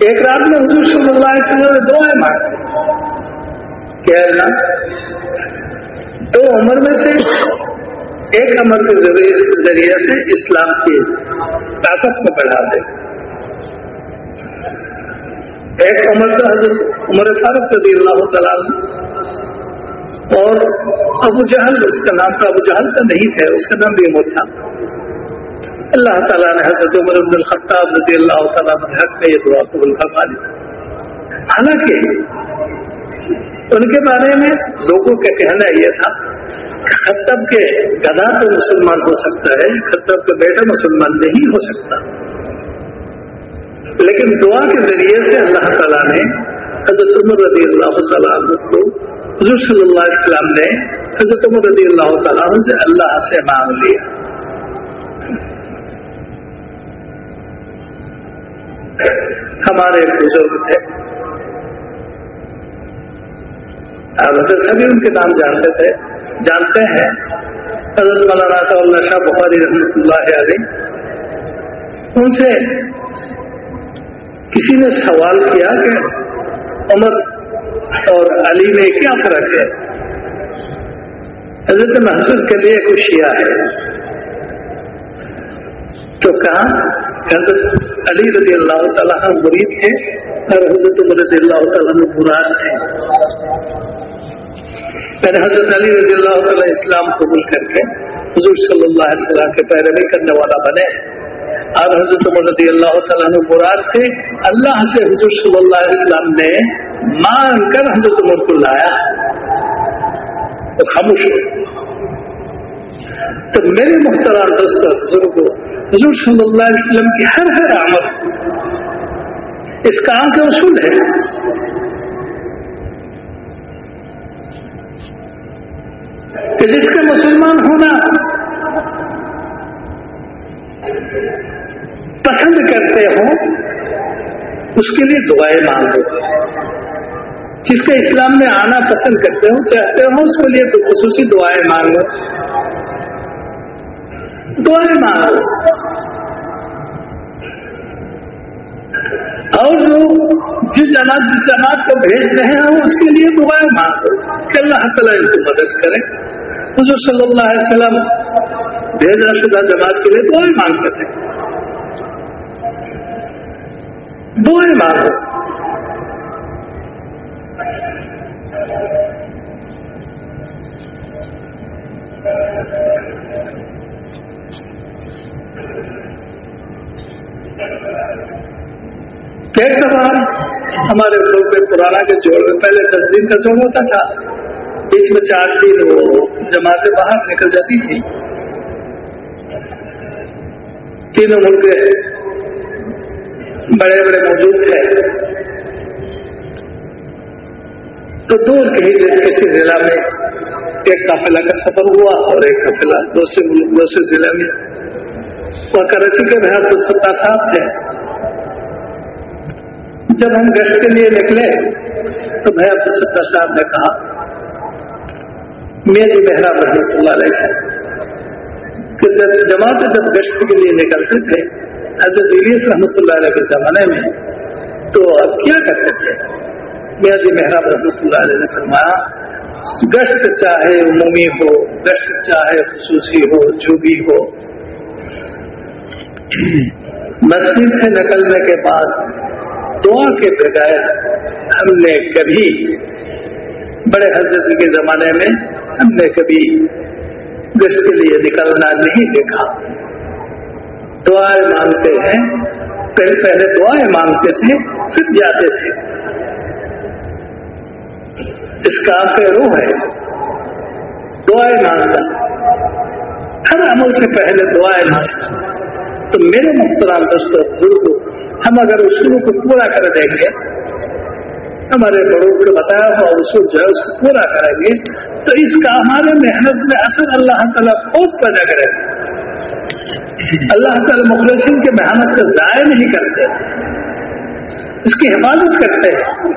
ایک رات میں حضور صلی اللہ علیہ وسلم نے دعائیں مانگی۔ کہ اللہ، دو عمر میں سے، ایک عمر کے ذریعے سے اسلام کی طاقت کو بڑھا دے۔ ایک عمر کا حضرت عمر فاروق رضی اللہ تعالیٰ اور ابو جہل، اس کا نام تھا ابو جہل کا نہیں تھا اس کا نام بھی عمر تھا۔ اللہ تعالیٰ نے حضرت عمر عبد الخطاب رضی اللہ تعالیٰ حق میں یہ دعا قبول کروا لی۔ حالانکہ ان کے بارے میں لوگوں کا کہنا یہ تھا کہ خطب کے گدا تو مسلمان ہو سکتا ہے خطب کا بیٹا مسلمان نہیں ہو سکتا۔ لیکن دعا کے ذریعے سے اللہ تعالیٰ نے حضرت عمر رضی اللہ تعالیٰ کو حضور صلی اللہ علیہ وسلم نے حضرت عمر رضی اللہ تعالیٰ سے اللہ سے مانگ لیا۔ ہمارے بزرگ تھے۔ حضرت سبھی ان کے نام جانتے تھے۔ جانتے ہیں۔ حضرت مولانا اللہ شاہ بخاری رحمۃ اللہ علیہ۔ ان سے کسی نے سوال کیا کہ عمر اور علی میں کیا فرق ہے؟ حضرت محسوس کے لیے کچھ شیعہ ہے۔ تو کہا حضرت علی رضی اللہ تعالیٰ مرید تھے اور حضرت عمر رضی اللہ تعالیٰ مراد تھے پہلے حضرت علی رضی اللہ تعالیٰ اسلام قبول کر کے حضور صلی اللہ علیہ وسلم کے پیروی کرنے والا بنے۔ اور حضرت عمر رضی اللہ تعالیٰ مراد تھے، اللہ سے حضور صلی اللہ علیہ وسلم نے مان کر حضرت عمر کو لایا۔ تو خاموش ہو۔ تو میرے مختران دوستوں بزرگوں حضور صلی اللہ علیہ وسلم کی ہر ہر آمد اس کام کے اصول ہے۔ کہ جس کا مسلمان ہونا پسند کرتے ہوں، اس کے لیے دعائیں مانگو۔ جس کا اسلام میں آنا پسند کرتے ہوں، چاہتے ہوں، اس کے لیے تو خصوصی دعائیں مانگو۔ دعائیں مانگو۔ اور جو جس جماعت جس جماعت کو بھیج رہے ہیں اس کے لیے دعائیں مانگو۔ کہ اللہ تعالیٰ ان کو مدد کرے۔ حضور صلی اللہ علیہ وسلم بھیجا شدہ جماعت کے لیے دعائیں مانگتے تھے۔ دعائیں مانگو ایک دفعہ ہمارے لوگ میں پرانا کے جوڑ میں پہلے دس دن کا جوڑ ہوتا تھا۔ بیچ میں چار دن وہ جماعتیں باہر نکل جاتی تھی تینوں ملک بڑے بڑے موجود تھے۔ تو دور کے ہی کسی ضلع میں ایک قافلہ کا سفر ہوا اور ایک قافلہ دوسرے دوسرے ضلع میں۔ وہ کراچی کے بہت ستا صاحب تھے۔ جب ہم گشت کے لیے نکلے تو بھائی عبد الستہ صاحب نے کہا میری محراب رحمۃ اللہ علیہ کہ جب جماعت جب گشت کے لیے نکلتے تھے حضرت علیس رحمۃ اللہ علیہ کے زمانے میں تو اب کیا کرتے تھے؟ میری جی محراب رحمۃ اللہ علیہ نے فرمایا، گشت چاہے عمومی ہو، گشت چاہے خصوصی ہو، جو بھی ہو، مسجد سے نکلنے کے بعد دعا کے بغیر ہم نے کبھی، بڑے حضرت کے زمانے میں ہم نے کبھی گش کے لیے نکلنا نہیں دیکھا۔ دعائیں مانگتے ہیں۔ پہلے پہلے دعائیں مانگتے تھے، پھر جاتے تھے۔ اس کا روح ہے۔ دعائیں مانگنا۔ ہر عمل سے پہلے دعائیں مانگنا۔ تو میرے محترام دوستوں بزرگ ہم اگر اصول کو پورا کر دیں گے، ہمارے بڑوں کو بتایا ہوا اصول جو ہے، اس کو پورا کریں گے، تو اس کا ہمارے محنت میں اثر اللہ تعالیٰ خود پیدا کرے گا۔ اللہ تعالیٰ مخلصین کے محنت کو ضائع نہیں کرتے۔ اس کی حفاظت کرتے ہیں۔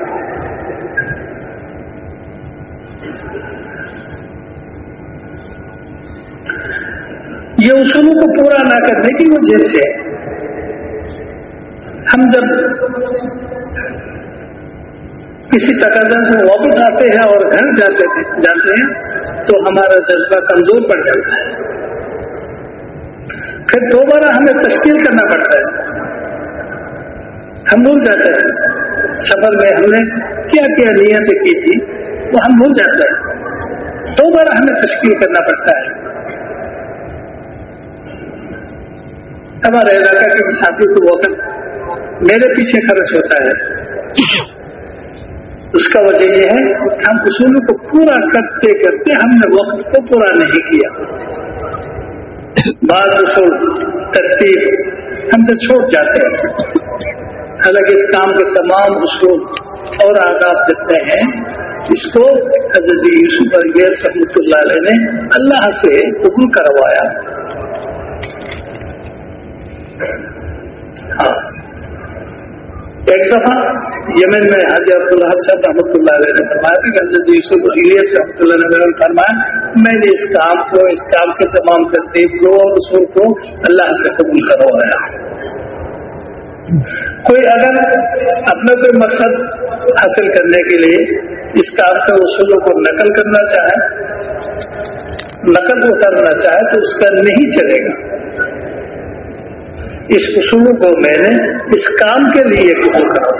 یہ اصولوں کو پورا نہ کرنے کی وجہ سے ہم جب کسی تقاضا سے واپس آتے ہیں اور گھر جاتے جاتے ہیں، تو ہمارا جذبہ کمزور پڑ جاتا ہے۔ پھر دوبارہ ہمیں تشکیل کرنا پڑتا ہے۔ ہم بھول جاتے ہیں۔ سفر میں ہم نے کیا کیا نیتیں کی تھی، وہ ہم بھول جاتے ہیں۔ دوبارہ ہمیں تشکیل کرنا پڑتا ہے۔ ہمارے علاقہ کے ساتھی کو وقت میرے پیچھے خرچ ہوتا ہے۔ اس کا وجہ یہ ہے ہم اصولوں کو پورا کرتے کرتے ہم نے وقت کو پورا نہیں کیا۔ بعض اصول ترتیب ہم سے چھوٹ جاتے ہیں۔ حالانکہ اس کام کے تمام اصول اور آداب دیتے ہیں۔ اس کو حضرت یوسف رحمۃ اللہ علیہ نے اللہ سے حکم کروایا۔ ہاں۔ ایک دفعہ یمن میں حاجی عبداللہ صاحب رحمۃ اللہ علیہ نے فرمایا کہ حضرت یوسف الیس رحمۃ اللہ نے فرمایا میں نے اس کام کو، اس کام کے تمام ترتیب کو اور اصول کو اللہ سے قبول کروایا کوئی اگر اپنا کوئی مقصد حاصل کرنے کے لیے اس کام کے اصولوں کو نقل کرنا چاہے، نقل اترنا چاہے تو اس کا نہیں چلے گا۔ اس اصول کو میں نے اس کام کے لیے قبول کرا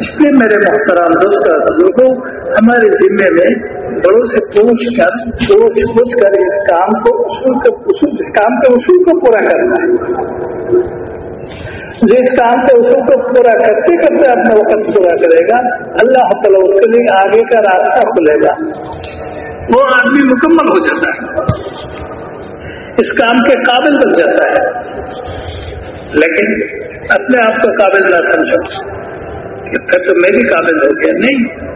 اس لیے میرے محترام دوست بزرگوں ہمارے ذمے میں بڑوں سے پوچھ کر پوچھ پوچھ کر اس کام کو، اصول کے اصول، اس کام کے اصول کو پورا کرنا ہے۔ جو اس کام کے اصول کو پورا کرتے کرتے اپنا وقت پورا کرے گا، اللہ تعالیٰ اس کے لیے آگے کا راستہ کھلے گا۔ وہ آدمی مکمل ہو جاتا ہے۔ اس کام کے قابل بن جاتا ہے۔ لیکن اپنے آپ کو قابل نہ سمجھو کہ پھر تو میں بھی قابل ہو گیا۔ نہیں۔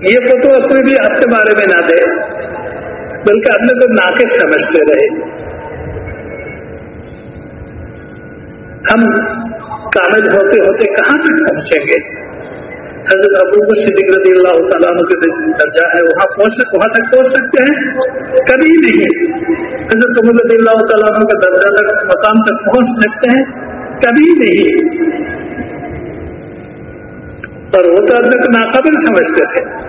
یہ فوٹو اپنے بھی اپنے بارے میں نہ دے، بلکہ اپنے کو ناقص سمجھتے رہے۔ ہم کامل ہوتے ہوتے کہاں تک پہنچیں گے؟ حضرت ابو صدیق رضی اللہ تعالیٰ عنہ کے درجہ ہے، وہاں پہنچ وہاں تک پہنچ سکتے ہیں؟ کبھی نہیں حضرت ابو رضی اللہ تعالیٰ عنہ کا درجہ تک، مقام تک پہنچ سکتے ہیں؟ کبھی نہیں۔ اور وہ تو اپنے کو ناقابل سمجھتے تھے۔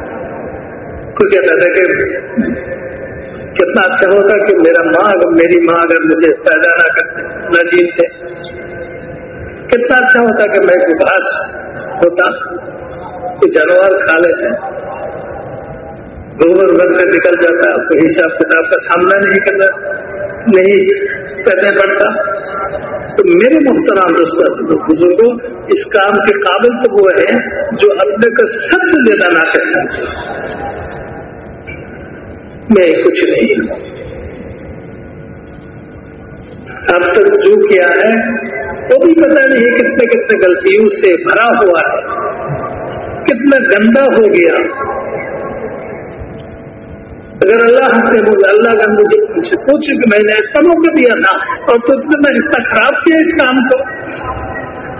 کوئی کہتا تھا کہ کتنا اچھا ہوتا کہ میرا ماں اگر میری ماں اگر مجھے پیدا نہ کرتے نہ جیتے کتنا اچھا ہوتا کہ میں گھاس ہوتا۔ جانور کھا لیتے ہیں۔ گوبر گھر سے نکل جاتا ہے، کوئی حساب کتاب کا سامنا نہیں کرنا نہیں کرنا پڑتا۔ تو میرے محترام دوست بزرگوں، اس کام کے قابل تو وہ ہیں جو اپنے کو سب سے زیادہ نہ کر سمجھے میں کچھ نہیں۔ ہوں اب تک جو کیا ہے، وہ بھی پتا نہیں کتنے کتنے غلطیوں سے بھرا ہوا ہے۔ کتنا گندا ہو گیا۔ اگر اللہ سے بولے، اللہ کا مجھے پوچھ کہ میں نے اتنا موقع دیا تھا اور تو نے اتنا خراب کیا اس کام کو۔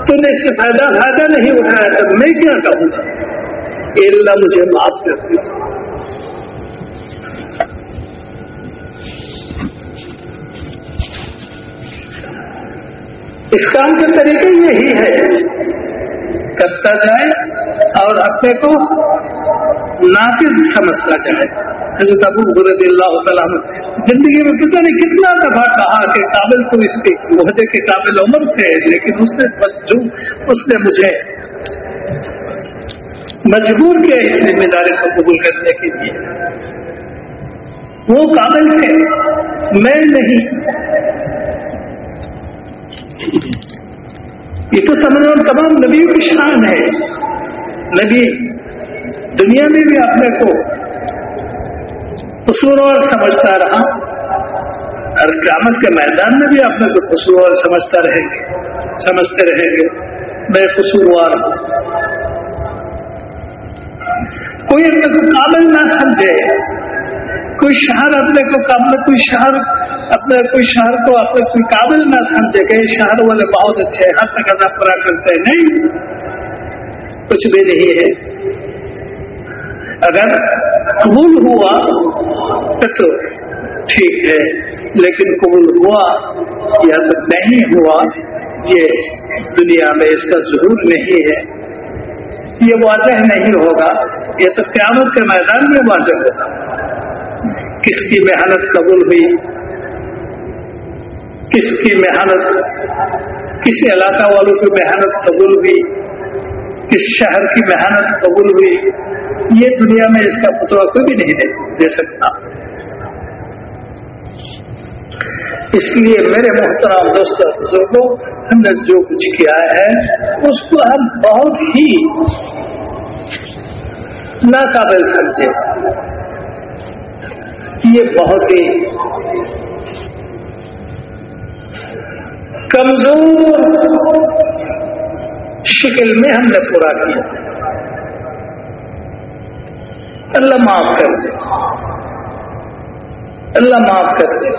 تو نے اس سے فائدہ فائدہ نہیں اٹھایا تھا۔ میں کیا کہوں گا؟ اللہ مجھے معاف کر دیا اس کام کا طریقہ یہی ہے۔ کرتا جائے اور اپنے کو ناقص سمجھتا جائے۔ حضرت ابو حضرت اللہ تعالیٰ زندگی میں پتہ نہیں کتنا دفعہ کہا کہ قابل تو اس کے عہدے کے قابل عمر تھے، لیکن اس نے جو اس نے مجھے مجبور کیا اس ذمہ داری کو قبول کرنے کے لیے۔ وہ قابل تھے، میں نہیں۔ یہ تو سمجھنا تمام نبیوں کی شان ہے۔ نبی دنیا میں بھی اپنے کو قصور سمجھتا رہا۔ اور قیامت کے میدان میں بھی اپنے کو قصور سمجھتا رہے گے۔ سمجھتے رہیں گے۔ میں قصوروار ہوں۔ کوئی اپنے کو قابل نہ سمجھے۔ کوئی شہر اپنے کو قابل کوئی شہر اپنے کوئی شہر کو اپنے کوئی قابل نہ سمجھے کہ شہر والے بہت اچھے ہر تقاضا پورا کرتے ہیں۔ نہیں، کچھ بھی نہیں ہے۔ اگر قبول ہوا تو ٹھیک ہے، لیکن قبول ہوا یا نہیں ہوا، یہ دنیا میں اس کا ضرور نہیں ہے۔ یہ واضح نہیں ہوگا، یہ تو قیامت کے میدان میں واضح ہوگا۔ کس کی محنت قبول ہوئی؟ کس کی محنت کس علاقہ والوں کی محنت قبول ہوئی، کس شہر کی محنت قبول ہوئی، یہ دنیا میں اس کا پتوا کوئی بھی نہیں دے سکتا۔ اس لیے میرے محترام دوست بزرگوں، ہم نے جو کچھ کیا ہے، اس کو ہم بہت ہی ناقابل سمجھے یہ بہت ہی کمزور شکل میں ہم نے پورا کیا۔ اللہ معاف کر دے۔ اللہ معاف کر دے۔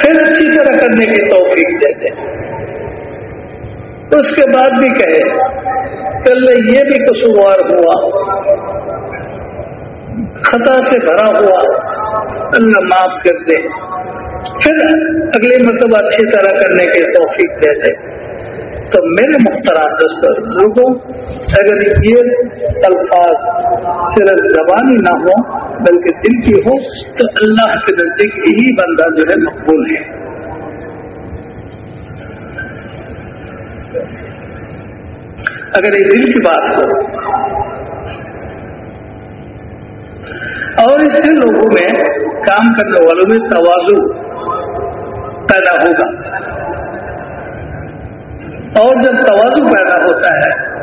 پھر اچھی طرح کرنے کی توفیق دے دے۔ اس کے بعد بھی کہے کل یہ بھی قصوار ہوا خطا سے بھرا ہوا۔ اللہ معاف کر دے۔ پھر اگلی مرتبہ اچھی طرح کرنے کے توفیق دے دے۔ تو میرے مختلف بزرگوں اگر یہ الفاظ صرف زبانی نہ ہو بلکہ دل کی ہو تو اللہ کے نزدیک یہی بندہ جو ہے مقبول ہے۔ اگر یہ دل کی بات ہو اور اس سے لوگوں میں کام کرنے والوں میں توازو پیدا ہوگا۔ اور جب توازو پیدا ہوتا ہے،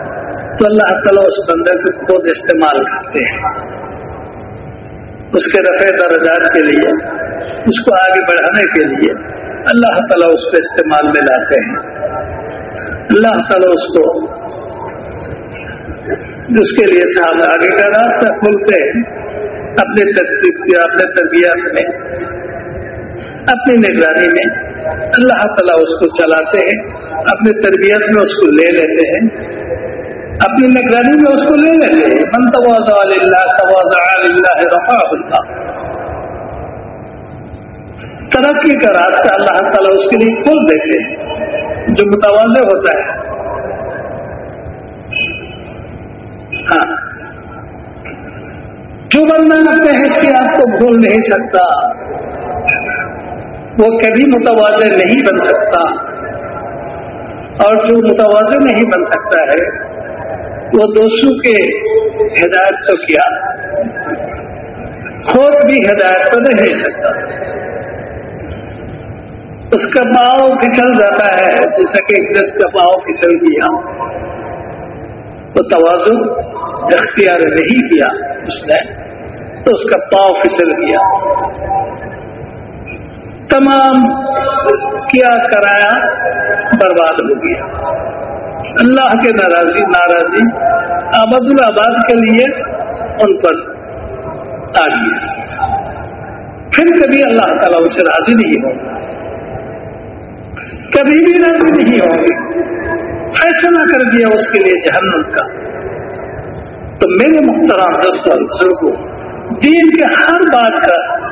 تو اللہ تعالیٰ اس بندے کو خود استعمال کرتے ہیں۔ اس کے رفع درجات کے لیے، اس کو آگے بڑھانے کے لیے اللہ تعالیٰ اس کو استعمال میں لاتے ہیں۔ اللہ تعالیٰ اس کو جس کے لیے آگے کا راستہ کھولتے ہیں۔ اپنے اپنے تربیت میں، اپنی نگرانی میں، اللہ تعالیٰ اس کو چلاتے ہیں اپنی تربیت میں اس کو لے لیتے ہیں، اپنی نگرانی میں اس کو لے لیتے ہیں۔ من تواز اللہ رفا اللہ۔ ترقی کا راستہ اللہ تعالیٰ اس کے لیے کھول دیتے ہیں، جو متوازہ ہوتا ہے۔ ہاں۔ جو بندہ اپنے حیثیت کو بھول نہیں سکتا، وہ کبھی متوازے نہیں بن سکتا۔ اور جو متوازے نہیں بن سکتا ہے، وہ دوستوں کے ہدایت تو کیا؟ خود بھی ہدایت تو نہیں سکتا۔ اس کا پاؤ پھسل جاتا ہے، جیسا کہ ایک کا پاؤ پھسل گیا۔ وہ توازن اختیار نہیں کیا اس نے۔ تو اس کا پاؤ پھسل گیا۔ تمام کیا کرایا برباد ہو گیا۔ اللہ کے ناراضی ناراضی۔ آبد الآباد کے لیے ان پر آ گیا پھر کبھی اللہ تعالیٰ ان سے راضی نہیں ہوگا کبھی بھی راضی نہیں ہوں گے۔ فیصلہ کر دیا اس کے لیے جہنم کا۔ تو میرے محترام دوستوں بزرگوں دین کے ہر بات کا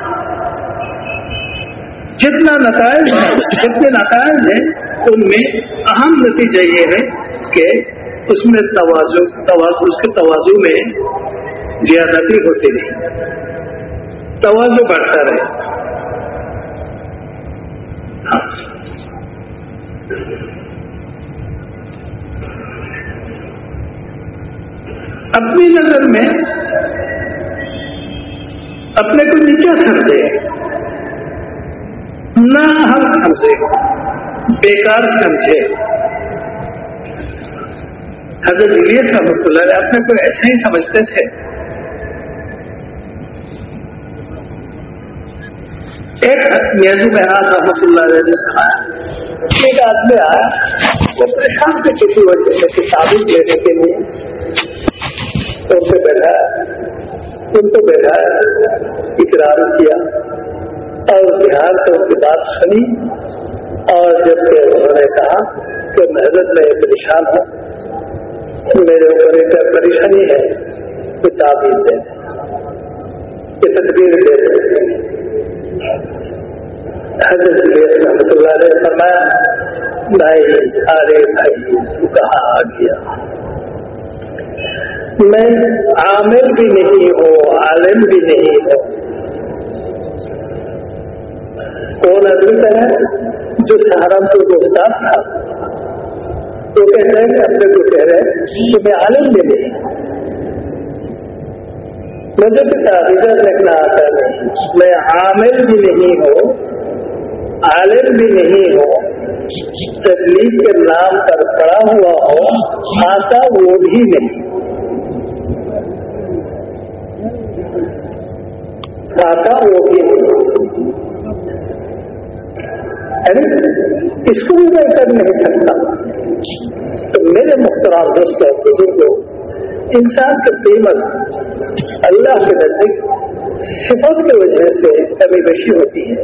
جتنا نتائج ہے جتنے نتائج ہیں، ان میں اہم نتیجہ یہ ہے کہ اس میں توازو توازو اس کے توازو میں زیادتی ہوتی رہی توازو بڑھتا رہے۔ ہاں۔ اپنی نظر میں اپنے کو نیچا سمجھے نہ ہم سمجھے۔ بیکار سمجھے۔ حضرت یہ سمجھ اللہ اپنے کو ایسے ہی سمجھتے تھے۔ ایک نیازو محران رحمت اللہ علیہ نے سنایا۔ ایک آدمی آیا، وہ پریشان سے کسی وجہ سے کتابیں دینے کے لیے۔ ان سے بیٹھا۔ ان کو بیٹھا اقرار کیا اور بہار سے ان کی بات سنی اور جبکہ انہوں نے کہا کہ محضرت میں پریشان ہوں، میرے اوپر ایک پریشانی ہے، تو تعبیر دے یہ تصویر دے دیں۔ حضرت رحمت اللہ نے فرمایا بھائی ارے بھائی تو کہاں آ گیا میں عامل بھی نہیں ہوں، عالم بھی نہیں ہوں۔ کون آدمی ہے جو سہارنپور کو استاد تھا؟ وہ کہتے ہیں کہ اپنے کو کہہ رہے کہ میں عالم بھی نہیں مجھے تو تعبیر لکھنا آتا نہیں۔ میں عامل بھی نہیں ہوں، عالم بھی نہیں ہوں۔ تکلیف کے نام پر پڑا ہوا ہو آتا وہ بھی نہیں۔ آتا وہ یعنی اس کو بھی میں کر نہیں سکتا تو میرے محترام دوستوں بزرگوں، انسان کی قیمت اللہ کے نزدیک صفت کی وجہ سے کمی بیشی ہوتی ہے۔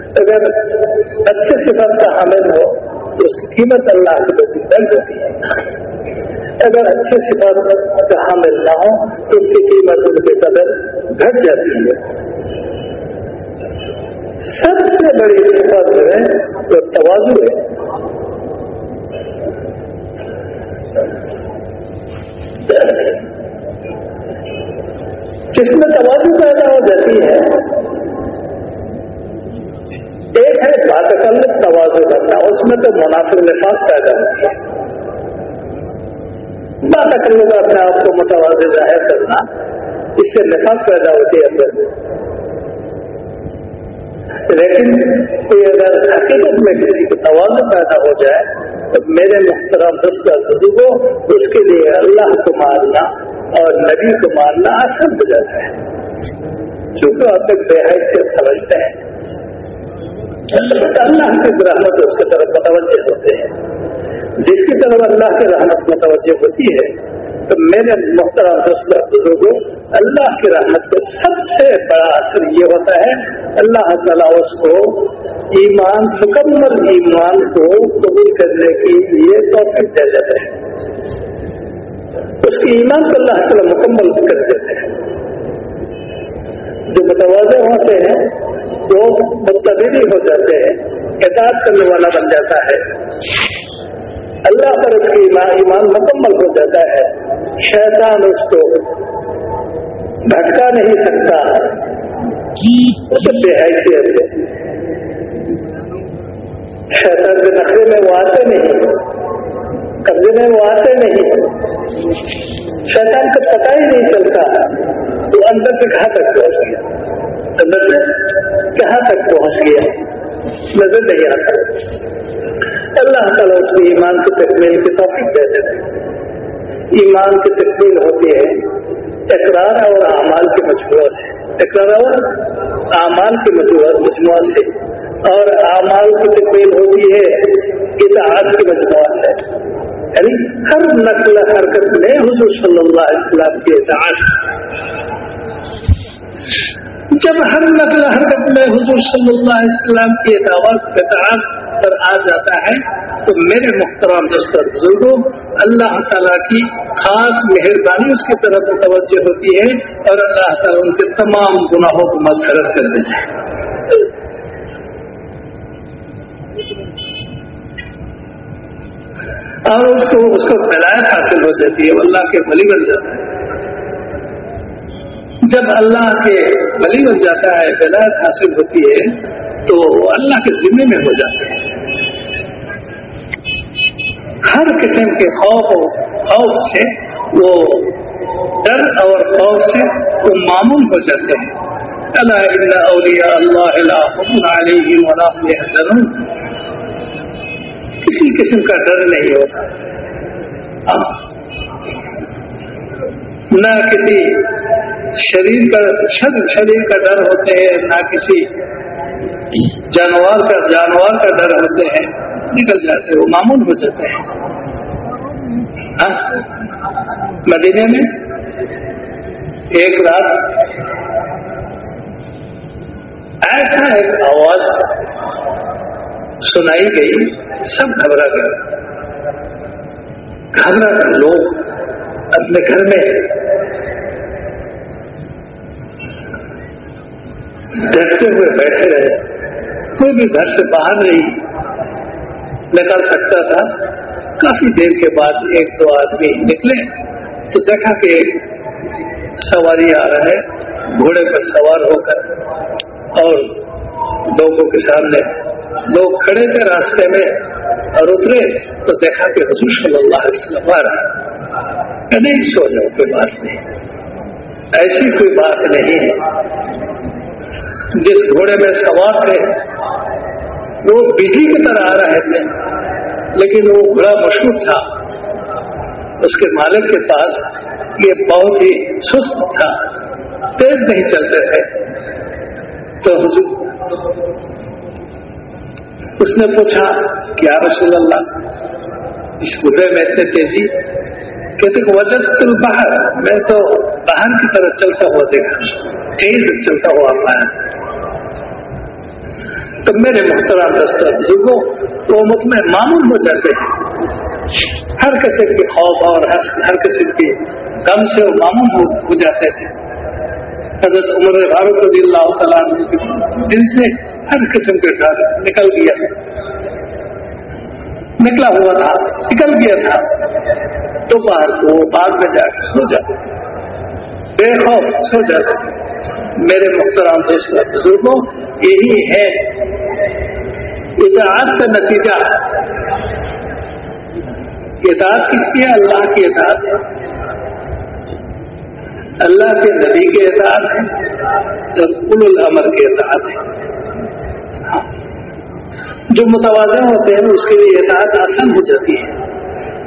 اگر اچھے صفت کا حامل ہو، تو اس کی قیمت اللہ کے نزدیک درج ہوتی ہے۔ اگر اچھے صفات کا حامل نہ ہو، تو ان کی قیمت ان کے قدر گھٹ جاتی ہے۔ سب سے بڑی صفت جو ہے، وہ توازو ہے۔ جس میں توازو پیدا ہو جاتی ہے، ایک ہے بات توازو کرنا اس میں تو منافع نفاذ پیدا ہوتی ہے۔ بات کرنے کا اپنے آپ کو متوازن ظاہر کرنا، اس سے نفاق پیدا ہوتی ہے اندر لیکن کوئی اگر حقیقت میں کسی کو توازن پیدا ہو جائے، تو میرے محترم دست بزرگوں اس کے لیے اللہ کو ماننا اور نبی کو ماننا آسان ہو جاتا ہے۔ چونکہ اب تک بے حیثیت سمجھتے ہیں۔ اللہ کی رحمت اس کی طرف متوجہ ہوتے ہیں۔ جس کی طرف اللہ کی رحمت متوجہ ہوتی ہے، تو میرے محترم دوست بزرگوں، اللہ کی رحمت کا سب سے بڑا اثر یہ ہوتا ہے، اللہ تعالیٰ اس کو ایمان، مکمل ایمان کو قبول کرنے کے لیے توفیق دے دیتے ہیں۔ اس کے ایمان کو اللہ تعالیٰ مکمل کر دیتے ہیں۔ جو متوازے ہوتے ہیں، وہ متبدی ہو جاتے ہیں اعتاد کرنے والا بن جاتا ہے۔ اللہ پر اس کی ایمان مکمل ہو جاتا ہے۔ شیطان اس کو بھٹکا نہیں سکتا۔ بے حیثیت سے شیطان کے نقرے میں وہ آتے نہیں۔ قبضے میں وہ آتے نہیں۔ شیطان کو پتہ ہی نہیں چلتا۔ تو اندر سے کہاں تک پہنچ گیا۔ اندر سے کہاں تک پہنچ گیا؟ نظر نہیں آتا۔ اللہ تعالیٰ اس کو ایمان کی تکمیل کی توفیق دے دیتے ایمان کی تکمیل ہوتی ہے اقرار اور اعمال کے مجبور سے۔ اقرار اور اعمال کے مجموعہ سے۔ اور اعمال کی تکمیل ہوتی ہے اطاعت کے مجموعہ سے۔ یعنی ہر نقل، حرکت میں حضور صلی اللہ علیہ وسلم کی اطاعت۔ جب ہر نقل، حرکت میں حضور صلی اللہ علیہ وسلم کی اطاعت پر آ جاتا ہے، تو میرے محترم دوست بزرگوں اللہ تعالیٰ کی خاص مہربانی اس کی طرف متوجہ ہوتی ہے اور اللہ تعالیٰ ان کے تمام گناہوں کو مذہرت کر دیتے ہیں اور اس کو اس کو ولایت حاصل ہو جاتی ہے، وہ اللہ کے بلی بن جاتا ہے۔ جب اللہ کے بلی بن جاتا ہے ولایت حاصل ہوتی ہے، تو اللہ کے ذمے میں ہو جاتے ہیں ہر قسم کے خوف خوف سے وہ ڈر اور خوف سے وہ معمول ہو جاتے ہیں۔ اللہ اولیاء اللہ ولا کسی قسم کا ڈر نہیں ہوتا۔ نہ کسی شریر کا شریر کا ڈر ہوتے ہیں، نہ کسی جانور کا جانور کا ڈر ہوتے ہیں۔ نکل جاتے وہ معمول ہو جاتے ہیں۔ ہاں؟ مدینے میں ایک رات ایسا ایک آواز سنائی گئی، سب گھبرا گئے۔ گھبرا کر لوگ اپنے گھر میں ڈرتے ہوئے بیٹھے رہے۔ کوئی بھی گھر سے باہر نہیں۔ نکل سکتا تھا، کافی دیر کے بعد ایک دو آدمی نکلے تو دیکھا کہ سواری آ رہا ہے، گھوڑے پر سوار ہو کر اور لوگوں کے سامنے لوگ کھڑے تھے راستے میں اور اترے تو دیکھا کہ حضور صلی اللہ علیہ وسلم آ رہا ہے۔ نہیں سو جاؤ کوئی بات نہیں، ایسی کوئی بات نہیں ہے۔ جس گھوڑے میں سوار تھے وہ بجلی کی طرح آ رہے تھے۔ لیکن وہ بڑا مشہور تھا۔ اس کے مالک کے پاس یہ بہت ہی سست تھا۔ تیز نہیں چلتے تھے۔ تو حضور اس نے پوچھا، کیا رسول اللہ، اس گھوڑے میں اتنے تیزی؟ کہتے وجد تل باہر میں تو باہر کی طرف چلتا ہوا دیکھا۔ تیز چلتا ہوا پایا تو میرے محترم دستہ بزرگوں تو میں معمول ہو جاتے ہیں۔ ہر قسم کے خوف اور ہر قسم کے غم سے وہ معمول ہو جاتے تھے حضرت عمر فاروق رضی اللہ تعالیٰ دل سے ہر قسم کے ڈر نکل گیا۔ نکلا ہوا تھا، نکل گیا تھا۔ تو باہر کو بعد میں جا کے سو جاتے۔ بے خوف سو جاتے۔ میرے محترم دوست بزرگوں، یہی ہے اطاعت کا نتیجہ۔ اطاعت کس کی ہے؟ اللہ کی اطاعت۔ ہے اللہ کے نبی کے اطاعت ہے کل العمر کے اطاعت ہے۔ جو متوازن ہوتے ہیں، اس کے لیے اطاعت آسان ہو جاتی ہے۔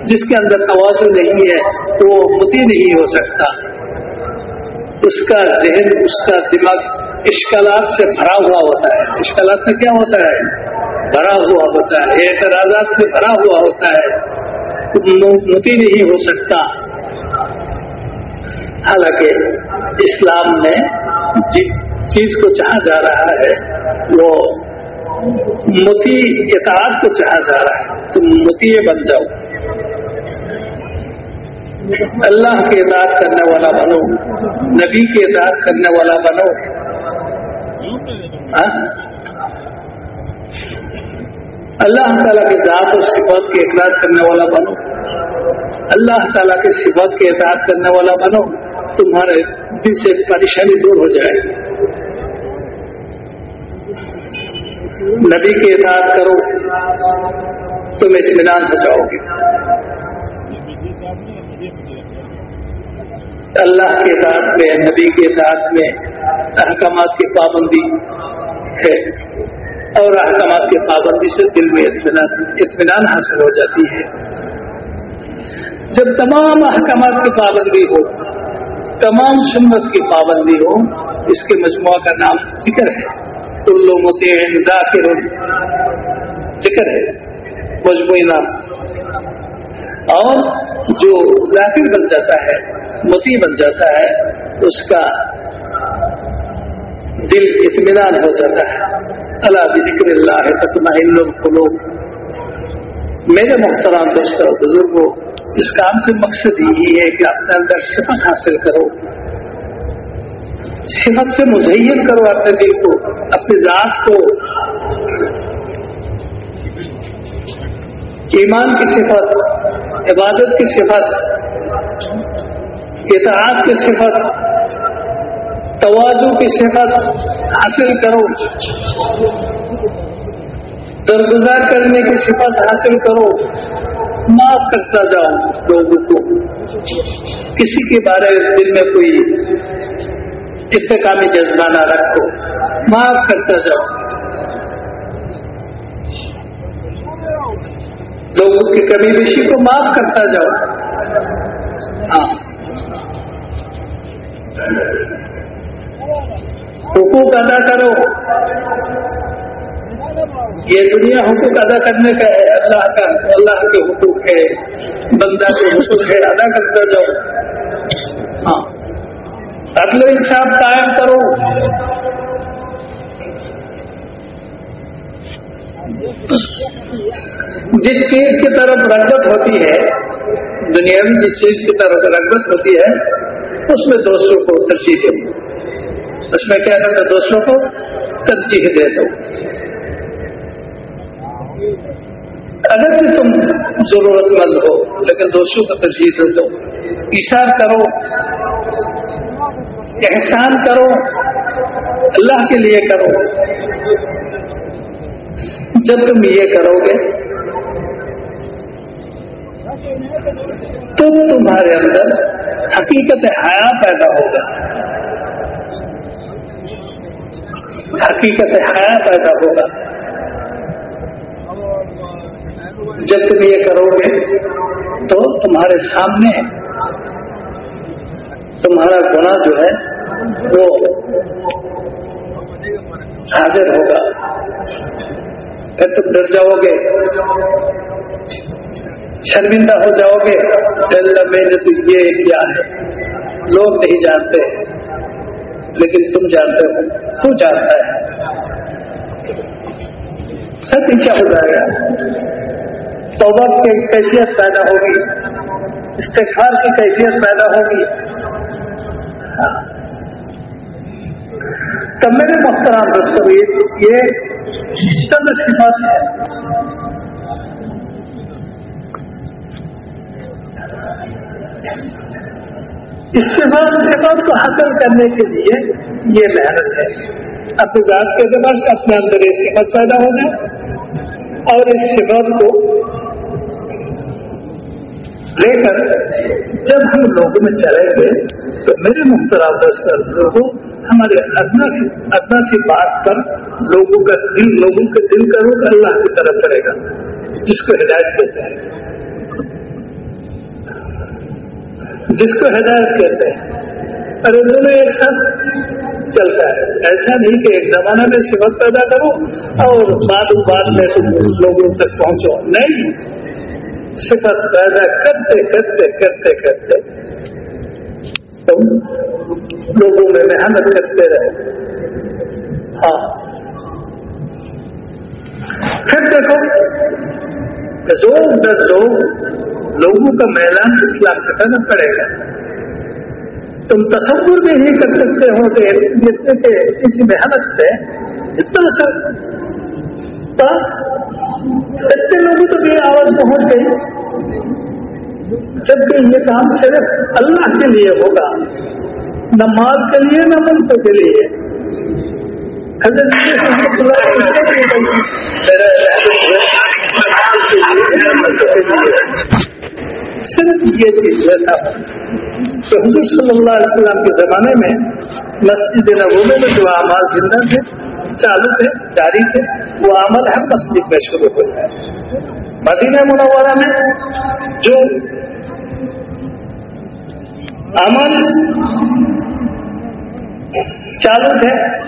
جس کے اندر توازن نہیں ہے، تو وہ متی نہیں ہو سکتا۔ اس کا ذہن، اس کا دماغ اشکالات سے بھرا ہوا ہوتا ہے۔ اشکالات سے کیا ہوتا ہے؟ بھرا ہوا ہوتا ہے، اعتراضات سے بھرا ہوا ہوتا ہے۔ متی نہیں ہو سکتا۔ حالانکہ اسلام میں جس چیز کو چاہا جا رہا ہے، وہ متی اطاعت کو چاہا جا رہا ہے۔ تم متی بن جاؤ۔ اللہ کی اطاعت کرنے والا بنو، نبی ہاں؟ کی اطاعت کرنے والا بنو۔ اللہ تعالیٰ کے ذات اور صفات کے اطلاع کرنے والا بنو۔ اللہ تعالیٰ کے صفات کے اطاعت کرنے والا بنو، تمہارے دل سے پریشانی دور ہو جائے۔ نبی کی اطاعت کرو، تم اطمینان ہو جاؤ گے۔ اللہ کے اطاعت میں، نبی کے اطاعت میں، احکامات کی پابندی ہے۔ اور احکامات کی پابندی سے دل میں اطمینان حاصل ہو جاتی ہے۔ جب تمام احکامات کی پابندی ہو، تمام سنت کی پابندی ہو، اس کے مجموعہ کا نام ذکر ہے۔ کلو متی ذاکر، ذکر ہے، مجموعی نام۔ اور جو ذاکر بن جاتا ہے متی بن جاتا ہے، اس کا دل اطمینان ہو جاتا ہے۔ اللہ بکر اللہ ہے تطمئن القلوب۔ میرے محترام دوستوں بزرگوں اس کام سے مقصد یہی ہے کہ اپنے اندر صفت حاصل کرو۔ صفت سے مزین کرو اپنے دل کو، اپنی ذات کو۔ ایمان کی صفت، عبادت کی صفت۔ اطاعت کی صفت توازو کی صفت، حاصل کرو۔ درگزار کرنے کی صفت حاصل کرو۔ معاف کرتا جاؤ لوگوں کو۔ کسی کے بارے میں دل میں کوئی انتقامی جذبہ نہ رکھو۔ معاف کرتا جاؤ۔ لوگوں کی کمی بیشی کو معاف کرتا جاؤ۔ ہاں۔ حقوق ادا کرو۔ یہ دنیا حقوق ادا کرنے کا ہے۔ اللہ کا، اللہ کے حقوق ہے بندہ کے حقوق ہے ادا کرتا جاؤ۔ ہاں۔ عدل انصاف قائم کرو۔ جس چیز کی طرف رغبت ہوتی ہے، دنیا میں جس چیز کی طرف رغبت ہوتی ہے اس میں دوستوں کو ترجیح دے اس میں کیا کرتا دوستوں کو ترجیح دے دو اگر بھی تم ضرورت مند ہو، لیکن دوستوں کو ترجیح دے دو۔ اشار کرو۔ احسان کرو۔ اللہ کے لیے کرو۔ جب تم یہ کرو گے، تو تمہارے اندر حقیقت حیا پیدا ہوگا۔ حقیقت حیا پیدا ہوگا۔ جب تم یہ کرو گے تو تمہارے سامنے تمہارا گنا جو ہے وہ حاضر ہوگا۔ پھر تم ڈر جاؤ گے۔ شرمندہ ہو جاؤ گے اللہ میں نے تو یہ کیا ہے۔ لوگ نہیں جانتے، لیکن تم جانتے ہو، تو جانتا ہے۔ سب کیا ہو جائے گا؟ توبہ کی کیفیت پیدا ہوگی، استغفار کی کیفیت پیدا ہوگی۔ ہاں۔ تب میرے محترام دوستوں یہ چند صفات ہے اس صفات صفات کو حاصل کرنے کے لیے یہ محنت ہے۔ اپنی ذات کے اعتبار سے اپنے اندر یہ صفت پیدا ہو جائے اور اس صفات کو لے کر جب ہم لوگوں میں چلے گئے تو میرے محترام دوستوں کو ہمارے ادنا سی ادنا سی بات پر لوگوں کا دل، لوگوں کا دل کا رخ اللہ کی طرف کرے گا، جس کو ہدایت کہتے ہیں جس کو ہدایت کہتے ہیں۔ ارے دونوں ایک ساتھ چلتا ہے۔ ایسا نہیں کہ ایک زمانہ میں صفت پیدا کرو اور بعد بعد میں تم لوگوں تک پہنچو۔ نہیں۔ صفت پیدا کرتے کرتے کرتے کرتے تم لوگوں میں محنت کرتے رہے ہاں۔ پھر دیکھو زور در زور لوگوں کا میدان اسلام سے کرنا پڑے گا۔ تم تصور بھی نہیں کر سکتے ہو کہ جتنے کہ اس محنت سے اتنا سا اتنے لوگوں تک یہ آواز پہنچ گئی۔ جبکہ یہ کام صرف اللہ کے لیے ہوگا نہ مال کے لیے نہ ملک کے لیے۔ صرف یہ چیز رہتا کہ حضور صلی اللہ علیہ وسلم کے زمانے میں مسجد نبوبے میں جو اعمال زندہ تھے، چالو تھے، جاری تھے، وہ عمل ہر مسجد میں شروع ہو جائے۔ مدینہ منورہ میں جو عمل چالو تھے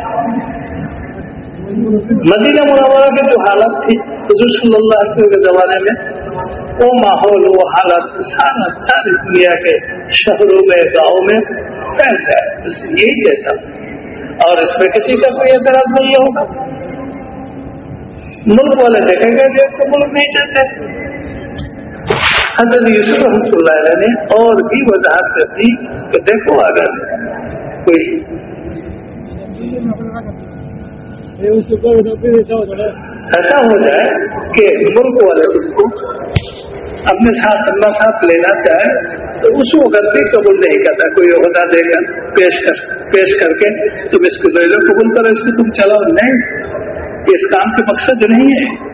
مدینہ منورہ کی جو حالت تھی حضور صلی اللہ علیہ وسلم کے زمانے میں، وہ ماحول، وہ حالت سارا ساری دنیا کے شہروں میں، گاؤں میں کیسا ہے بس یہی کہتا اور اس میں کسی کا کوئی اعتراض نہیں ہوگا۔ ملک والے دیکھیں گے کہ تو ملک نہیں چلتے حضرت یوسف رحمۃ اللہ علیہ نے اور بھی وضاحت کر دی کہ دیکھو اگر کوئی ایسا ہو جائے کہ ملک والے اس کو اپنے ساتھ اپنا ساتھ لینا چاہے، تو اس وقت بھی قبول نہیں کرتا، کوئی عہدہ دے کر پیش کر پیش کر کے تم اس کو لے لو، قبول کرو، اس کو تم چلاؤ۔ نہیں، اس کام کے مقصد نہیں ہے۔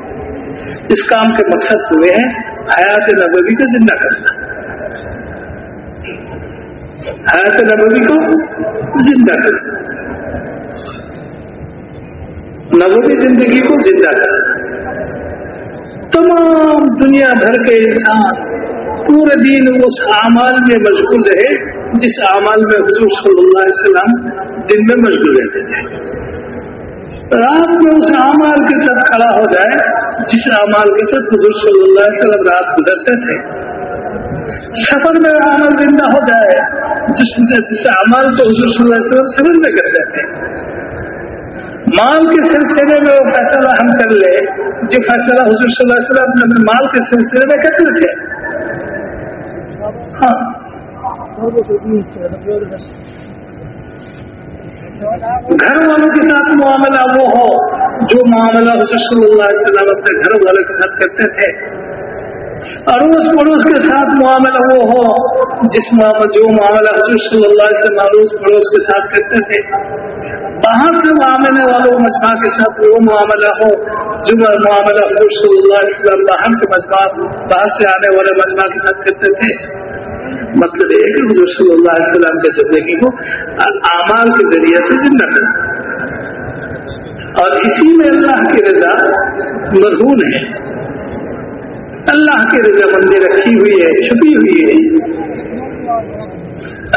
اس کام کے مقصد ہوئے ہیں حیات نبوی کو زندہ کرنا۔ حیات نبوی کو زندہ کرنا۔ نبوی زندگی کو زندہ کرنا تمام دنیا بھر کے انسان پورے دن اس اعمال میں مشغول رہے، جس اعمال میں حضور صلی اللہ علیہ وسلم دن میں مشغول رہتے تھے۔ رات میں اس اعمال کے ساتھ کھڑا ہو جائے، جس اعمال کے ساتھ حضور صلی اللہ علیہ وسلم رات گزرتے تھے۔ سفر میں عمل زندہ ہو جائے، جس جس اعمال کو حضور صلی اللہ علیہ وسلم سفر میں کرتے تھے۔ مال کے سلسلے میں وہ فیصلہ ہم کر لے۔ جو فیصلہ حضور صلی اللہ علیہ وسلم اپنے مال کے سلسلے میں کرتے تھے ہاں۔ گھر والوں کے ساتھ معاملہ وہ ہو، جو معاملہ حضور صلی اللہ علیہ وسلم اپنے گھر والوں کے ساتھ کرتے تھے۔ اڑوس پڑوس کے ساتھ معاملہ وہ ہو، جس معاملہ جو معاملہ حضور صلی اللہ علیہ وسلم اڑوس پڑوس کے ساتھ کرتے تھے، باہر سے معاملے والوں مجمع کے ساتھ وہ معاملہ ہو، جو معاملہ حضور صلی اللہ علیہ وسلم باہر کے مجمع باہر سے آنے والے مجمع کے ساتھ کرتے تھے۔ مطلب یہ کہ حضور صلی اللہ علیہ وسلم کے زندگی کو اعمال کے ذریعے سے زندہ کرنا اور اسی میں اللہ کی رضا مرہون ہے۔ اللہ کی رضا مندی رکھی ہوئی ہے، چھپی ہوئی ہے۔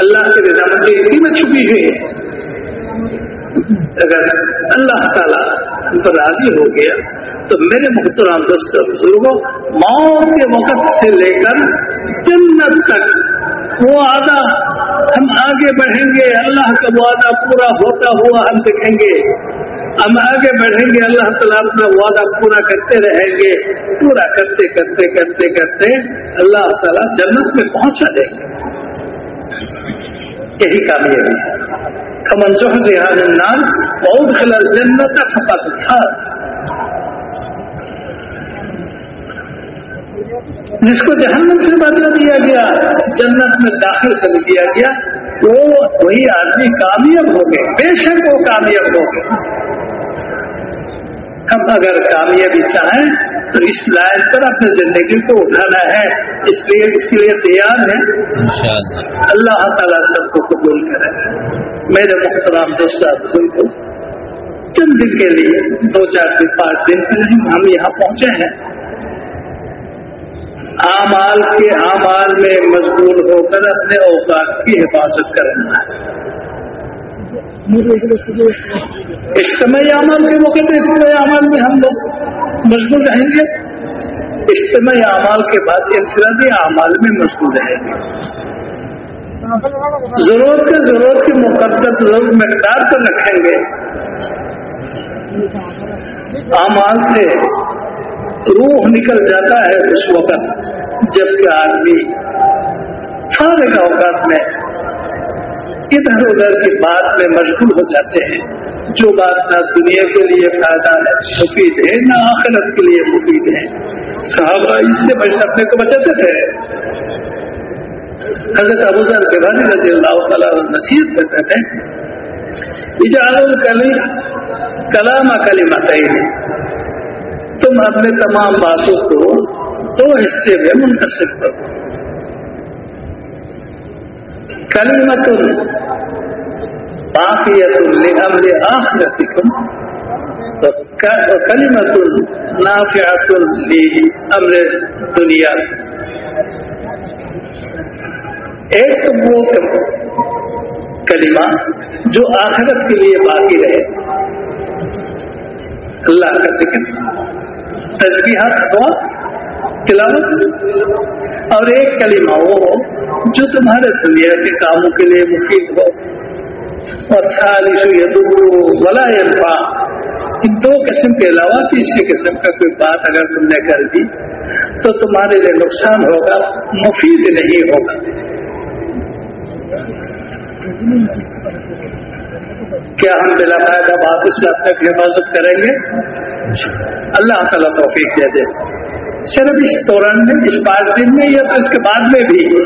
اللہ کی رضا مندی اسی میں چھپی ہوئی ہے اگر اللہ تعالیٰ ان پر راضی ہو گیا، تو میرے محترام دوستوں بزرگوں موت کے وقت سے لے کر جنت تک وہ آدھا ہم آگے بڑھیں گے۔ اللہ کا وعدہ پورا ہوتا ہوا ہم دیکھیں گے۔ ہم آگے بڑھیں گے، اللہ تعالیٰ اپنا وعدہ پورا کرتے رہیں گے۔ پورا کرتے کرتے کرتے کرتے اللہ تعالیٰ جنت میں پہنچا دیں گے۔ یہی کامیابی ہے۔ کمن جو نام بہت خلا جنت کا خاص جس کو جہنم سے بدلا دیا گیا، جنت میں داخل کر دیا گیا، وہ وہی آدمی کامیاب ہو گئے بے شک وہ کامیاب ہو گئے ہم اگر کامیابی چاہیں تو اس لائن پر اپنے زندگی کو اٹھانا ہے۔ اس لیے اس کے لیے تیار ہے اللہ تعالیٰ سب کو قبول کرے۔ میرے محترام دوست بزرگ کو چند دن کے لیے دو چار دن پانچ دن پہلے ہم یہاں پہنچے ہیں۔ اعمال کے اعمال میں مشغول ہو کر اپنے اوقات کی حفاظت کرنا ہے۔ اجتماعی عمل کے موقع پہ اجتماعی عمل میں ہم لوگ مشغول رہیں گے؟ اجتماعی اعمال کے بعد انفرادی اعمال میں مشغول رہیں گے۔ ضرورت کے ضرورت کی مقدس ضرورت مقدار پر رکھیں گے۔ اعمال سے روح نکل جاتا ہے اس وقت جبکہ آدمی سارے اوقات میں ادھر ادھر کی بات میں مشغول ہو جاتے ہیں۔ جو بات نہ دنیا کے لیے فائدہ ہے، مفید ہے، نہ آخرت کے لیے مفید ہے۔ صحابہ اس سے بچ اپنے کو بچاتے تھے۔ حضرت ابو ذر بغانی رضی اللہ تعالیٰ نصیحت کرتے تھے۔ اجازت کلی، کلام کلی متعین تم اپنے تمام باتوں کو دو حصے میں منتخب کرو۔ کلیمت باقیت لامر آخرتکم کلیمت نافعت لامر دنیا۔ ایک تو وہ کلمہ جو آخرت کے لیے باقی رہے۔ اللہ کا ذکر۔ تجبیہات دعا تلاوت اور ایک کلمہ وہ ہو جو تمہارے دنیا کے کاموں کے لیے مفید ہو۔ اور ولا ان دو قسم کے علاوہ تیسری قسم کا کوئی بات اگر تم نے کر دی تو تمہارے لیے نقصان ہوگا، مفید نہیں ہوگا۔ کیا ہم بلا فائدہ واپس سے اپنے حفاظت کریں گے؟ اللہ تعالیٰ توفیق دے دے۔ صرف اس دوران میں، اس پانچ دن میں یا پھر اس کے بعد میں بھی؟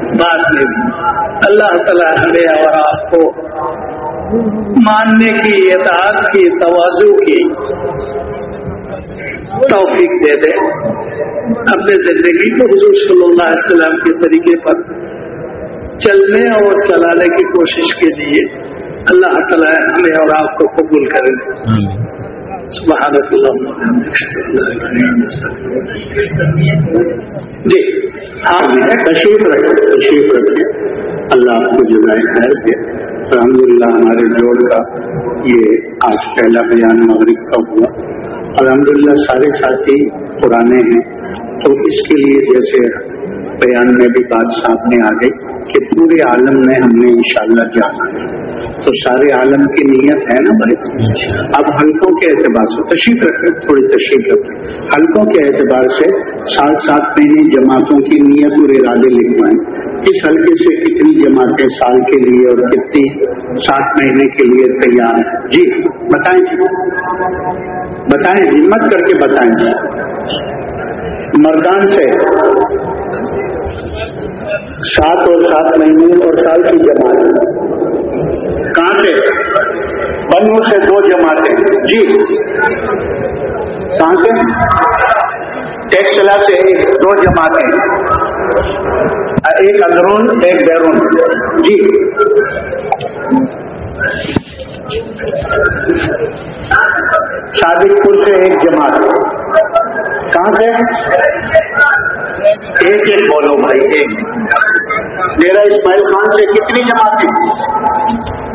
بعد میں بھی۔ اللہ تعالیٰ ہمیں اور آپ کو ماننے کی، اطاعت کی، توازو کی توفیق دے دے۔ اپنے زندگی کو حضور صلی اللہ علیہ وسلم کے طریقے پر چلنے اور چلانے کی کوشش کے لیے اللہ تعالیٰ ہمیں اور آپ کو قبول کرے۔ سبحانك اللهم جی ہاں تشریف رکھے تشریف رکھے۔ اللہ آپ کو جزائے خیر دے۔ الحمد للہ ہمارے جوڑ کا یہ آج پہلا بیان مغرب کا ہوا۔ الحمد للہ سارے ساتھی پرانے ہیں۔ تو اس کے لیے جیسے بیان میں بھی بات سامنے آ گئی کہ پورے عالم میں ہم نے انشاءاللہ جانا ہے۔ تو سارے عالم کی نیت ہے نا بھائی اب حلقوں کے اعتبار سے تشریف رکھیں، تھوڑی تشریف رکھیں۔ حلقوں کے اعتبار سے سات سات مہینے جماعتوں کی نیت اور ارادے لکھوائیں اس حلقے سے کتنی جماعتیں سال کے لیے اور کتنی سات مہینے کے لیے تیار ہیں۔ جی بتائیں جی۔ بتائیں، ہمت کر کے بتائیں جی۔ مردان سے سات اور سات مہینے اور سال کی جماعت کہاں سے؟ بنو سے دو جماعتیں۔ جی۔ کہاں سے؟ ٹیکسلا سے ایک دو جماعتیں۔ ایک اندرون، ایک بیرون۔ جی۔ شادی پور سے ایک جماعت۔ کہاں سے؟ ایک ایک بولو بھائی، ایک۔ میرا اسماعیل خان سے کتنی جماعتیں؟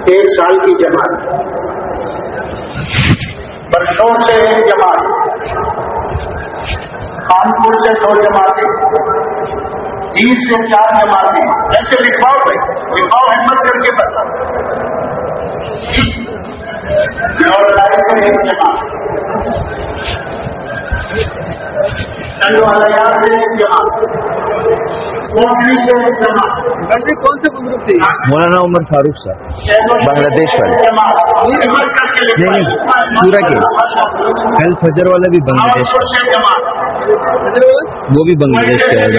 ایک سال کی جماعت۔ برسور سے ایک جماعت۔ کانپور سے دو جماعتیں۔ تین سے چار جماعتیں۔ ایسے لکھواؤ بھائی، لکھواؤ ہمت کر کے بتاؤ۔ اور سے ایک جماعت۔ والا سے سے ایک جماعت کون سے گروپ تھے مولانا عمر فاروق صاحب بنگلہ دیش والے۔ نہیں نہیں پورا کے۔ کل فجر والا بھی بنگلہ دیش کا۔ وہ بھی بنگلہ دیش کے رہ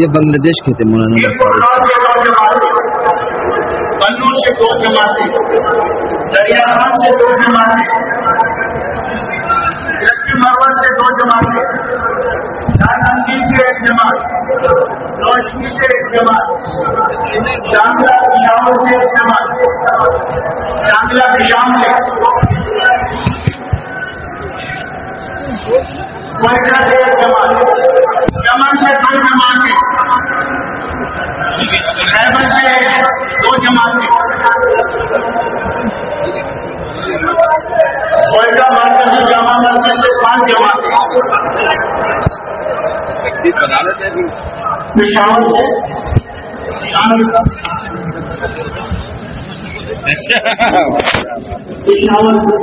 یہ بنگلہ دیش کے تھے مولانا عمر فاروق بنو سے دو جماعتیں روشنی سے ایک جماعت شانگلہ سے ایک جماعت شانگلہ سے کوئٹہ سے ایک جماعت چمن سے دو جماعتیں خیبر سے دو جماعتیں کوئٹہ مرکز جامع مسجد سے پانچ جماعتیں پشاور سے پشاور سے